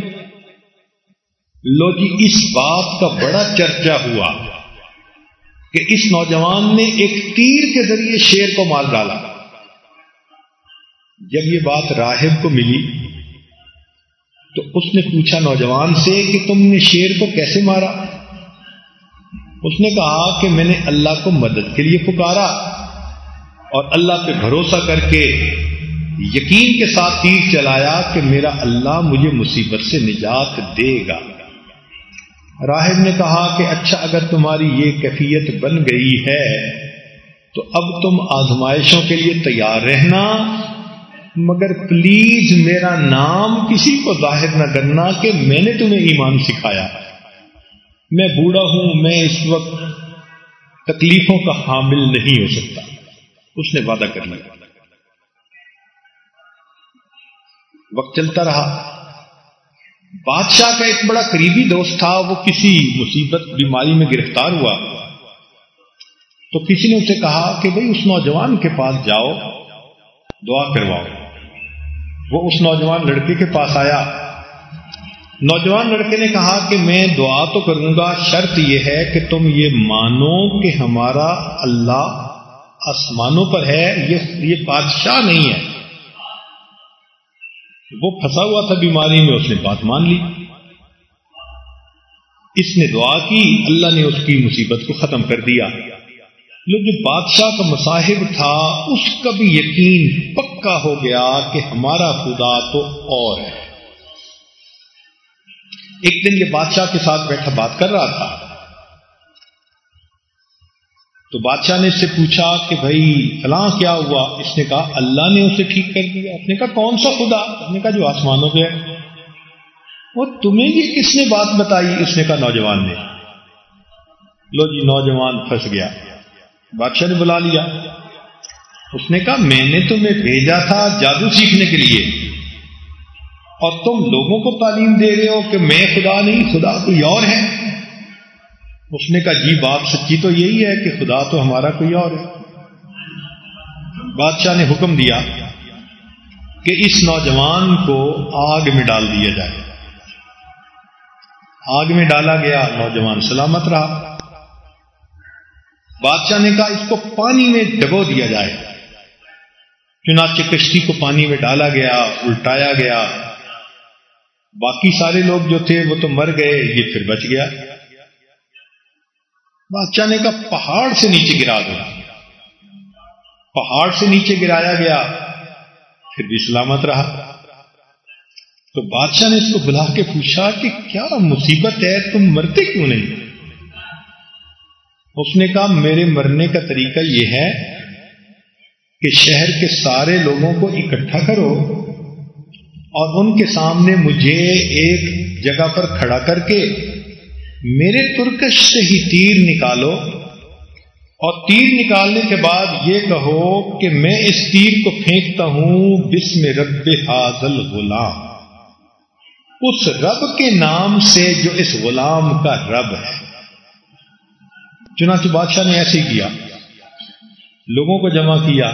لو جی اس بات کا بڑا چرچا ہوا کہ اس نوجوان نے ایک تیر کے ذریعے شیر کو مار ڈالا۔ جب یہ بات راہب کو ملی تو اس نے پوچھا نوجوان سے کہ تم نے شیر کو کیسے مارا؟ اس نے کہا کہ میں نے اللہ کو مدد کے لیے پکارا اور اللہ پہ بھروسہ کر کے یقین کے ساتھ تیر چلایا کہ میرا اللہ مجھے مصیبت سے نجات دے گا۔ راہب نے کہا کہ اچھا اگر تمہاری یہ کیفیت بن گئی ہے، تو اب تم آزمائشوں کے لیے تیار رہنا، مگر پلیز میرا نام کسی کو ظاہر نہ کرنا کہ میں نے تمہیں ایمان سکھایا۔ میں بوڑھا ہوں، میں اس وقت تکلیفوں کا حامل نہیں ہو سکتا۔ اس نے وعدہ کر لیا۔ وقت چلتا رہا۔ بادشاہ کا ایک بڑا قریبی دوست تھا، وہ کسی مصیبت، بیماری میں گرفتار ہوا۔ تو کسی نے اسے کہا کہ بھئی اس نوجوان کے پاس جاؤ، دعا کرواؤ۔ وہ اس نوجوان لڑکے کے پاس آیا۔ نوجوان لڑکے نے کہا کہ میں دعا تو کروں گا، شرط یہ ہے کہ تم یہ مانو کہ ہمارا اللہ آسمانوں پر ہے، یہ یہ بادشاہ نہیں ہے۔ وہ پھنسا ہوا تھا بیماری میں، اس نے بات مان لی۔ اس نے دعا کی، اللہ نے اس کی مصیبت کو ختم کر دیا۔ جو بادشاہ کا مصاحب تھا، اس کا بھی یقین پکا ہو گیا کہ ہمارا خدا تو اور ہے۔ ایک دن یہ بادشاہ کے ساتھ بیٹھا بات کر رہا تھا۔ تو بادشاہ نے اس سے پوچھا کہ بھائی، فلاں کیا ہوا؟ اس نے کہا، اللہ نے اسے ٹھیک کر دیا۔ اس نے کہا، کون سا خدا؟ اس نے کہا، جو آسمانوں پہ ہے۔ وہ تمہیں بھی کس نے بات بتائی؟ اس نے کہا، نوجوان نے۔ لو جی نوجوان پھنس گیا۔ بادشاہ نے بلا لیا۔ اس نے کہا، میں نے تمہیں بھیجا تھا جادو سیکھنے کے لیے۔ اور تم لوگوں کو تعلیم دے رہے ہو کہ میں خدا نہیں، خدا کوئی اور ہے؟ اس نے کہا جی بات سچی تو یہی ہے کہ خدا تو ہمارا کوئی اور ہے۔ بادشاہ نے حکم دیا کہ اس نوجوان کو آگ میں ڈال دیا جائے۔ آگ میں ڈالا گیا، نوجوان سلامت رہا۔ بادشاہ نے کہا، اس کو پانی میں ڈبو دیا جائے۔ چنانچہ کشتی کو پانی میں ڈالا گیا، الٹایا گیا۔ باقی سارے لوگ جو تھے وہ تو مر گئے، یہ پھر بچ گیا۔ بادشاہ نے کہا، پہاڑ سے نیچے گرا دو۔ پہاڑ سے نیچے گرایا گیا، پھر بھی سلامت رہا۔ تو بادشاہ نے اس کو بلا کے پوچھا کہ کیا مصیبت ہے، تم مرتے کیوں نہیں؟ اس نے کہا، میرے مرنے کا طریقہ یہ ہے کہ شہر کے سارے لوگوں کو اکٹھا کرو۔ اور ان کے سامنے مجھے ایک جگہ پر کھڑا کر کے میرے ترکش سے ہی تیر نکالو اور تیر نکالنے کے بعد یہ کہو کہ میں اس تیر کو پھینکتا ہوں بسم رب حاضل غلام۔ اس رب کے نام سے جو اس غلام کا رب ہے۔ چنانچہ بادشاہ نے ایسے ہی کیا۔ لوگوں کو جمع کیا۔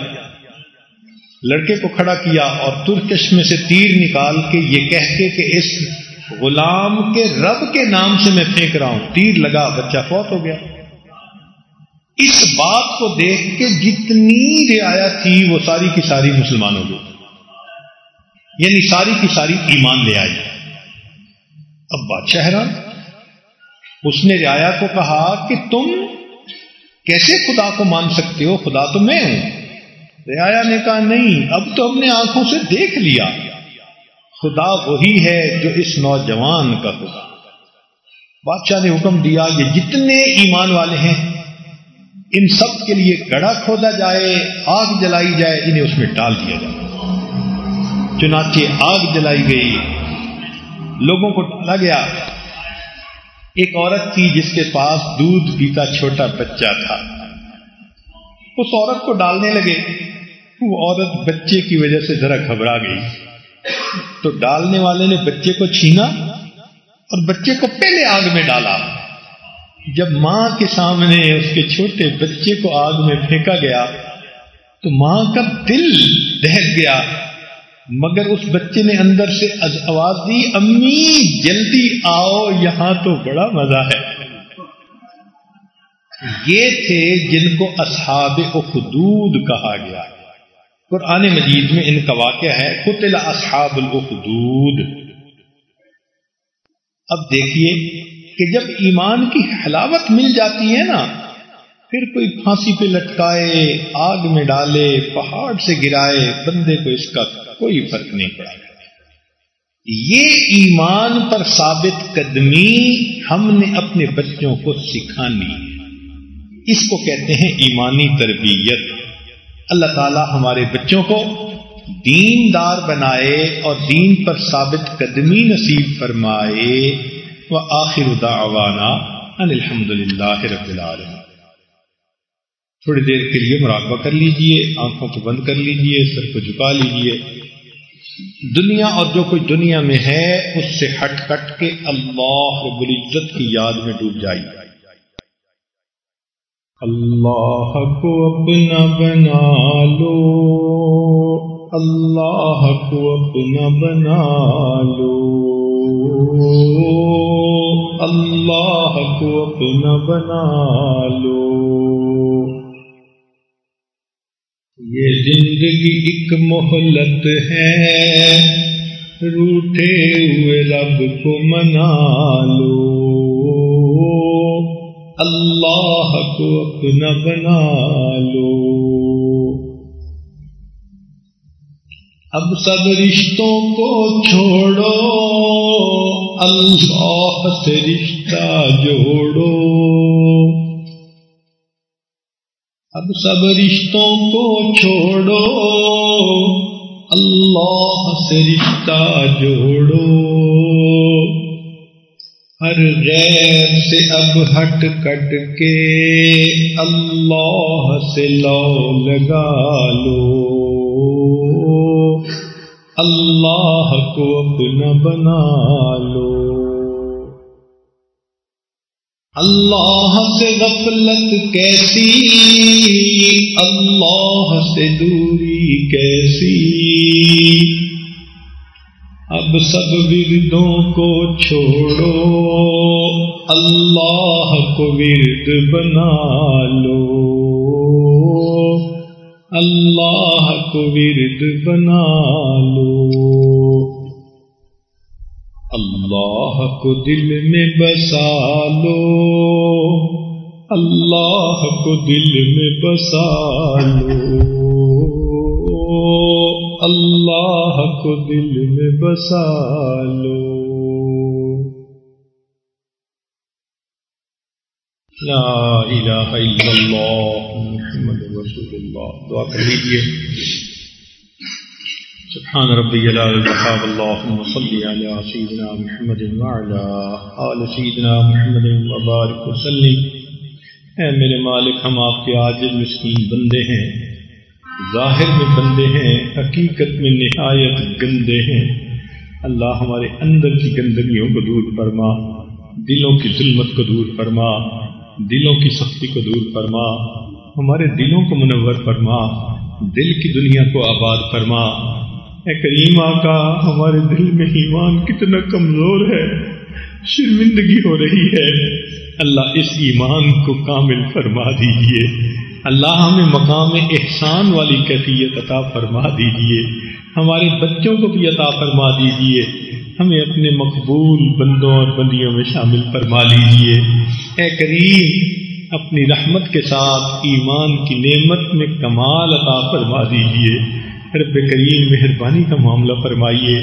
لڑکے کو کھڑا کیا اور ترکش میں سے تیر نکال کے یہ کہہ کے کہ اس غلام کے رب کے نام سے میں پھینک رہا ہوں۔ تیر لگا، بچہ فوت ہو گیا۔ اس بات کو دیکھ کے جتنی رعایا تھی وہ ساری کی ساری مسلمانوں کو یعنی ساری کی ساری ایمان لے آئی۔ اب بادشاہ حیران اس نے رعایا کو کہا کہ تم کیسے خدا کو مان سکتے ہو؟ خدا تو میں ہوں۔ رعایا نے کہا، نہیں، اب تو ہم نے آنکھوں سے دیکھ لیا۔ خدا وہی ہے جو اس نوجوان کا خدا بادشاہ نے حکم دیا یہ جتنے ایمان والے ہیں، ان سب کے لیے گڑا کھودا جائے، آگ جلائی جائے، انہیں اس میں ڈال دیا جائے۔ چنانچہ آگ جلائی گئی۔ لوگوں کو ڈالا گیا۔ ایک عورت تھی جس کے پاس دودھ پیتا چھوٹا بچہ تھا۔ اس عورت کو ڈالنے لگے۔ وہ عورت بچے کی وجہ سے ذرا گھبرا گئی۔ تو ڈالنے والے نے بچے کو چھینا اور بچے کو پہلے آگ میں ڈالا۔ جب ماں کے سامنے اس کے چھوٹے بچے کو آگ میں پھینکا گیا، تو ماں کا دل دہل گیا۔ مگر اس بچے نے اندر سے آواز دی، امی، جلدی آؤ، یہاں تو بڑا مزہ ہے۔ یہ تھے جن کو اصحاب اخدود کہا گیا۔ قرآن مجید میں ان کا واقعہ ہے، قتل اصحاب الاخدود۔ اب دیکھیے کہ جب ایمان کی حلاوت مل جاتی ہے نا، پھر کوئی پھانسی پہ لٹکائے، آگ میں ڈالے، پہاڑ سے گرائے، بندے کو اس کا کوئی فرق نہیں پڑا۔ یہ ایمان پر ثابت قدمی ہم نے اپنے بچوں کو سکھانی۔ اس کو کہتے ہیں ایمانی تربیت۔ اللہ تعالی ہمارے بچوں کو دین دار بنائے اور دین پر ثابت قدمی نصیب فرمائے۔ وہ آخر دعوانا ان الحمد للہ رب العالمین۔ تھوڑی دیر کے لیے مراقبہ کر لیجیے، آنکھوں کو بند کر لیجیے، سر کو جھکا لیجیے۔ دنیا اور جو کوئی دنیا میں ہے، اس سے ہٹ کٹ کے اللہ رب العزت کی یاد میں ڈوب جائیے۔ اللہ کو اپنا بنا لو۔ اللہ کو اپنا بنا لو۔ اللہ کو اپنا بنا لو۔ یہ زندگی ایک محلت ہے۔ روٹے ہوئے رب کو منا لو۔ اللہ کو اپنا بنا لو۔ اب سب رشتوں کو چھوڑو، اللہ سے رشتہ جوڑو۔ اب سب رشتوں کو چھوڑو، اللہ سے رشتہ جوڑو۔ ہر غیر سے اب ہٹ کٹ کے اللہ سے لو لگا لو۔ اللہ کو اپنا بنا لو۔ اللہ سے غفلت کیسی؟ اللہ سے دوری کیسی؟ اب سب وردوں کو چھوڑو، اللہ کو ورد بنا لو۔ اللہ کو ورد بنا لو۔ اللہ کو دل میں بسا لو۔ اللہ کو دل میں بسا لو۔ اللہ کو دل میں بسا لو۔ لا الہ الا اللہ محمد رسول اللہ۔ دعا کر لیجیے سبحان ربي جلال الوهاب اللهم صل على سيدنا محمد وعلى آل سيدنا محمد وبارك وسلم۔ اے میرے مالک، ہم آپ کے عاجز مسکین بندے ہیں۔ ظاہر میں بندے ہیں، حقیقت میں نہایت گندے ہیں۔ اللہ ہمارے اندر کی گندگیوں کو دور فرما، دلوں کی ظلمت کو دور فرما، دلوں کی سختی کو دور فرما۔ ہمارے دلوں کو منور فرما، دل کی دنیا کو آباد فرما۔ اے کریم آقا، ہمارے دل میں ایمان کتنا کمزور ہے، شرمندگی ہو رہی ہے۔ اللہ اس ایمان کو کامل فرما دیجیے۔ اللہ ہمیں مقام احسان والی کیفیت عطا فرما دیجیے۔ ہمارے بچوں کو بھی عطا فرما دیجیے۔ ہمیں اپنے مقبول بندوں اور بندیوں میں شامل فرما لیجیے۔ اے کریم، اپنی رحمت کے ساتھ ایمان کی نعمت میں کمال عطا فرما دیجیے۔ رب کریم، مہربانی کا معاملہ فرمائیے۔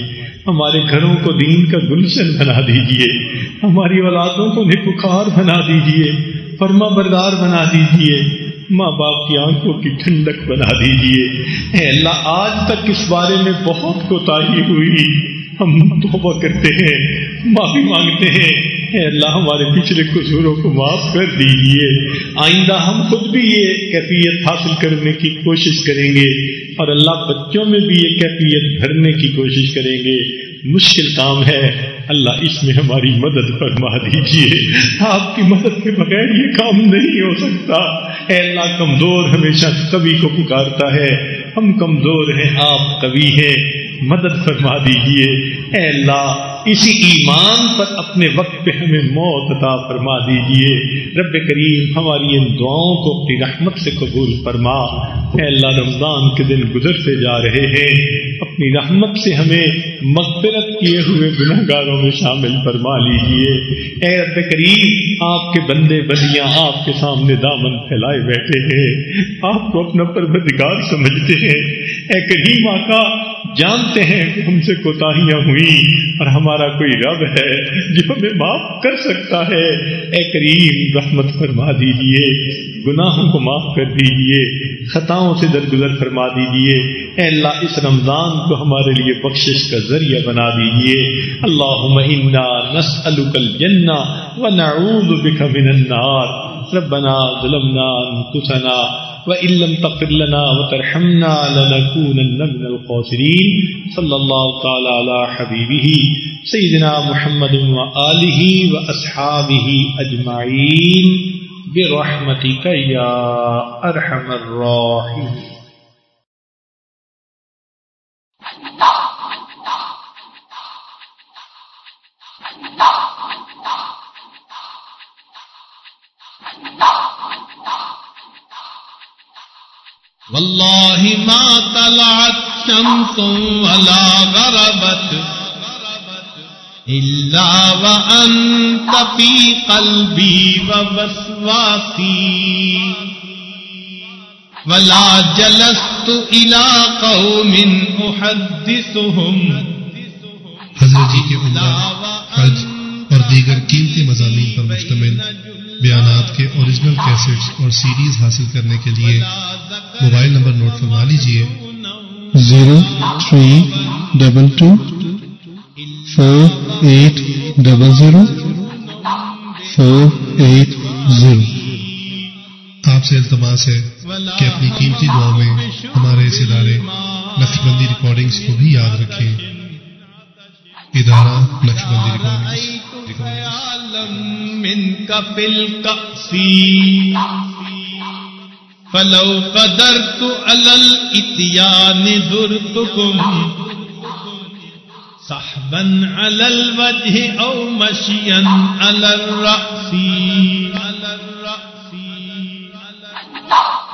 ہمارے گھروں کو دین کا گلشن بنا دیجیے۔ ہماری اولادوں کو نپکار بنا دیجیے۔ فرما بردار بنا دیجیے۔ ماں باپ کی آنکھوں کی ٹھنڈک بنا دیجیے۔ اے اللہ، آج تک اس بارے میں بہت کوتاہی ہوئی۔ ہم توبہ کرتے ہیں، معافی مانگتے ہیں۔ اے اللہ، ہمارے پچھلے قصوروں کو معاف کر دیجیے آئندہ ہم خود بھی یہ کیفیت حاصل کرنے کی کوشش کریں گے اور اللہ بچوں میں بھی یہ کیفیت بھرنے کی کوشش کریں گے۔ مشکل کام ہے۔ اللہ اس میں ہماری مدد فرما دیجیے آپ کی مدد کے بغیر یہ کام نہیں ہو سکتا۔ اے اللہ، کمزور ہمیشہ کبھی کو پکارتا ہے۔ ہم کمزور ہیں، آپ کبھی ہیں۔ مدد فرما دیجیے اے اللہ، اسی ایمان پر اپنے وقت پہ ہمیں موت عطا فرما دیجیے رب کریم ہماری ان دعاؤں کو اپنی رحمت سے قبول فرما۔ اے اللہ، رمضان کے دن گزرتے جا رہے ہیں۔ اپنی رحمت سے ہمیں مغفرت کیے ہوئے گناہ گاروں میں شامل فرما لیجیے اے رب کریم، آپ کے بندے بندیاں آپ کے سامنے دامن پھیلائے بیٹھے ہیں۔ آپ کو اپنا پروردگار سمجھتے ہیں۔ اے کریم آقا جانتے ہیں کہ ہم سے کوتاہیاں ہوئی اور ہمارا کوئی رب ہے جو ہمیں معاف کر سکتا ہے۔ اے کریم، رحمت فرما دیجیے گناہوں کو معاف کر دیجیے خطاؤں سے درگزر فرما دیجیے اے اللہ، اس رمضان کو ہمارے لیے بخشش کا ذریعہ بنا دیجیے اللہ مہینہ نسل الجنہ ونعوذ بك من النار۔ ربنا ظلمنا انفسنا وَإِن لم تغفر لَنَا وَتَرْحَمْنَا لَنَكُونَنَّ مِنَ الخاسرين صلی اللہ تعالی علی حبیبہ سیدنا محمد وآله وأصحابه اجمعین برحمتک یا ارحم الراحمین والله ما طلعت شمس ولا غربت إلا وأنت في قلبي ووسواسي ولا جلست إلى قوم أحدثهم حضرت جی کے عمرہ حج اور دیگر قیمتی مضامین پر مشتمل بیانات کے اوریجنل کیسٹس اور سیریز حاصل کرنے کے لیے موبائل نمبر نوٹ فرما لیجیے zero three double two four eight double zero four eight zero آپ سے التماس ہے کہ اپنی قیمتی دعاؤں میں ہمارے اس ادارے نقش بندی ریکارڈنگس کو بھی یاد رکھیں۔ ادارہ نقش بندی ریکارڈنگس خيالا منك في الكأس فلو قدرت على الاتيان زرتكم صحبا على الوجه أو مشيا على الرأس على الرأس على الرأس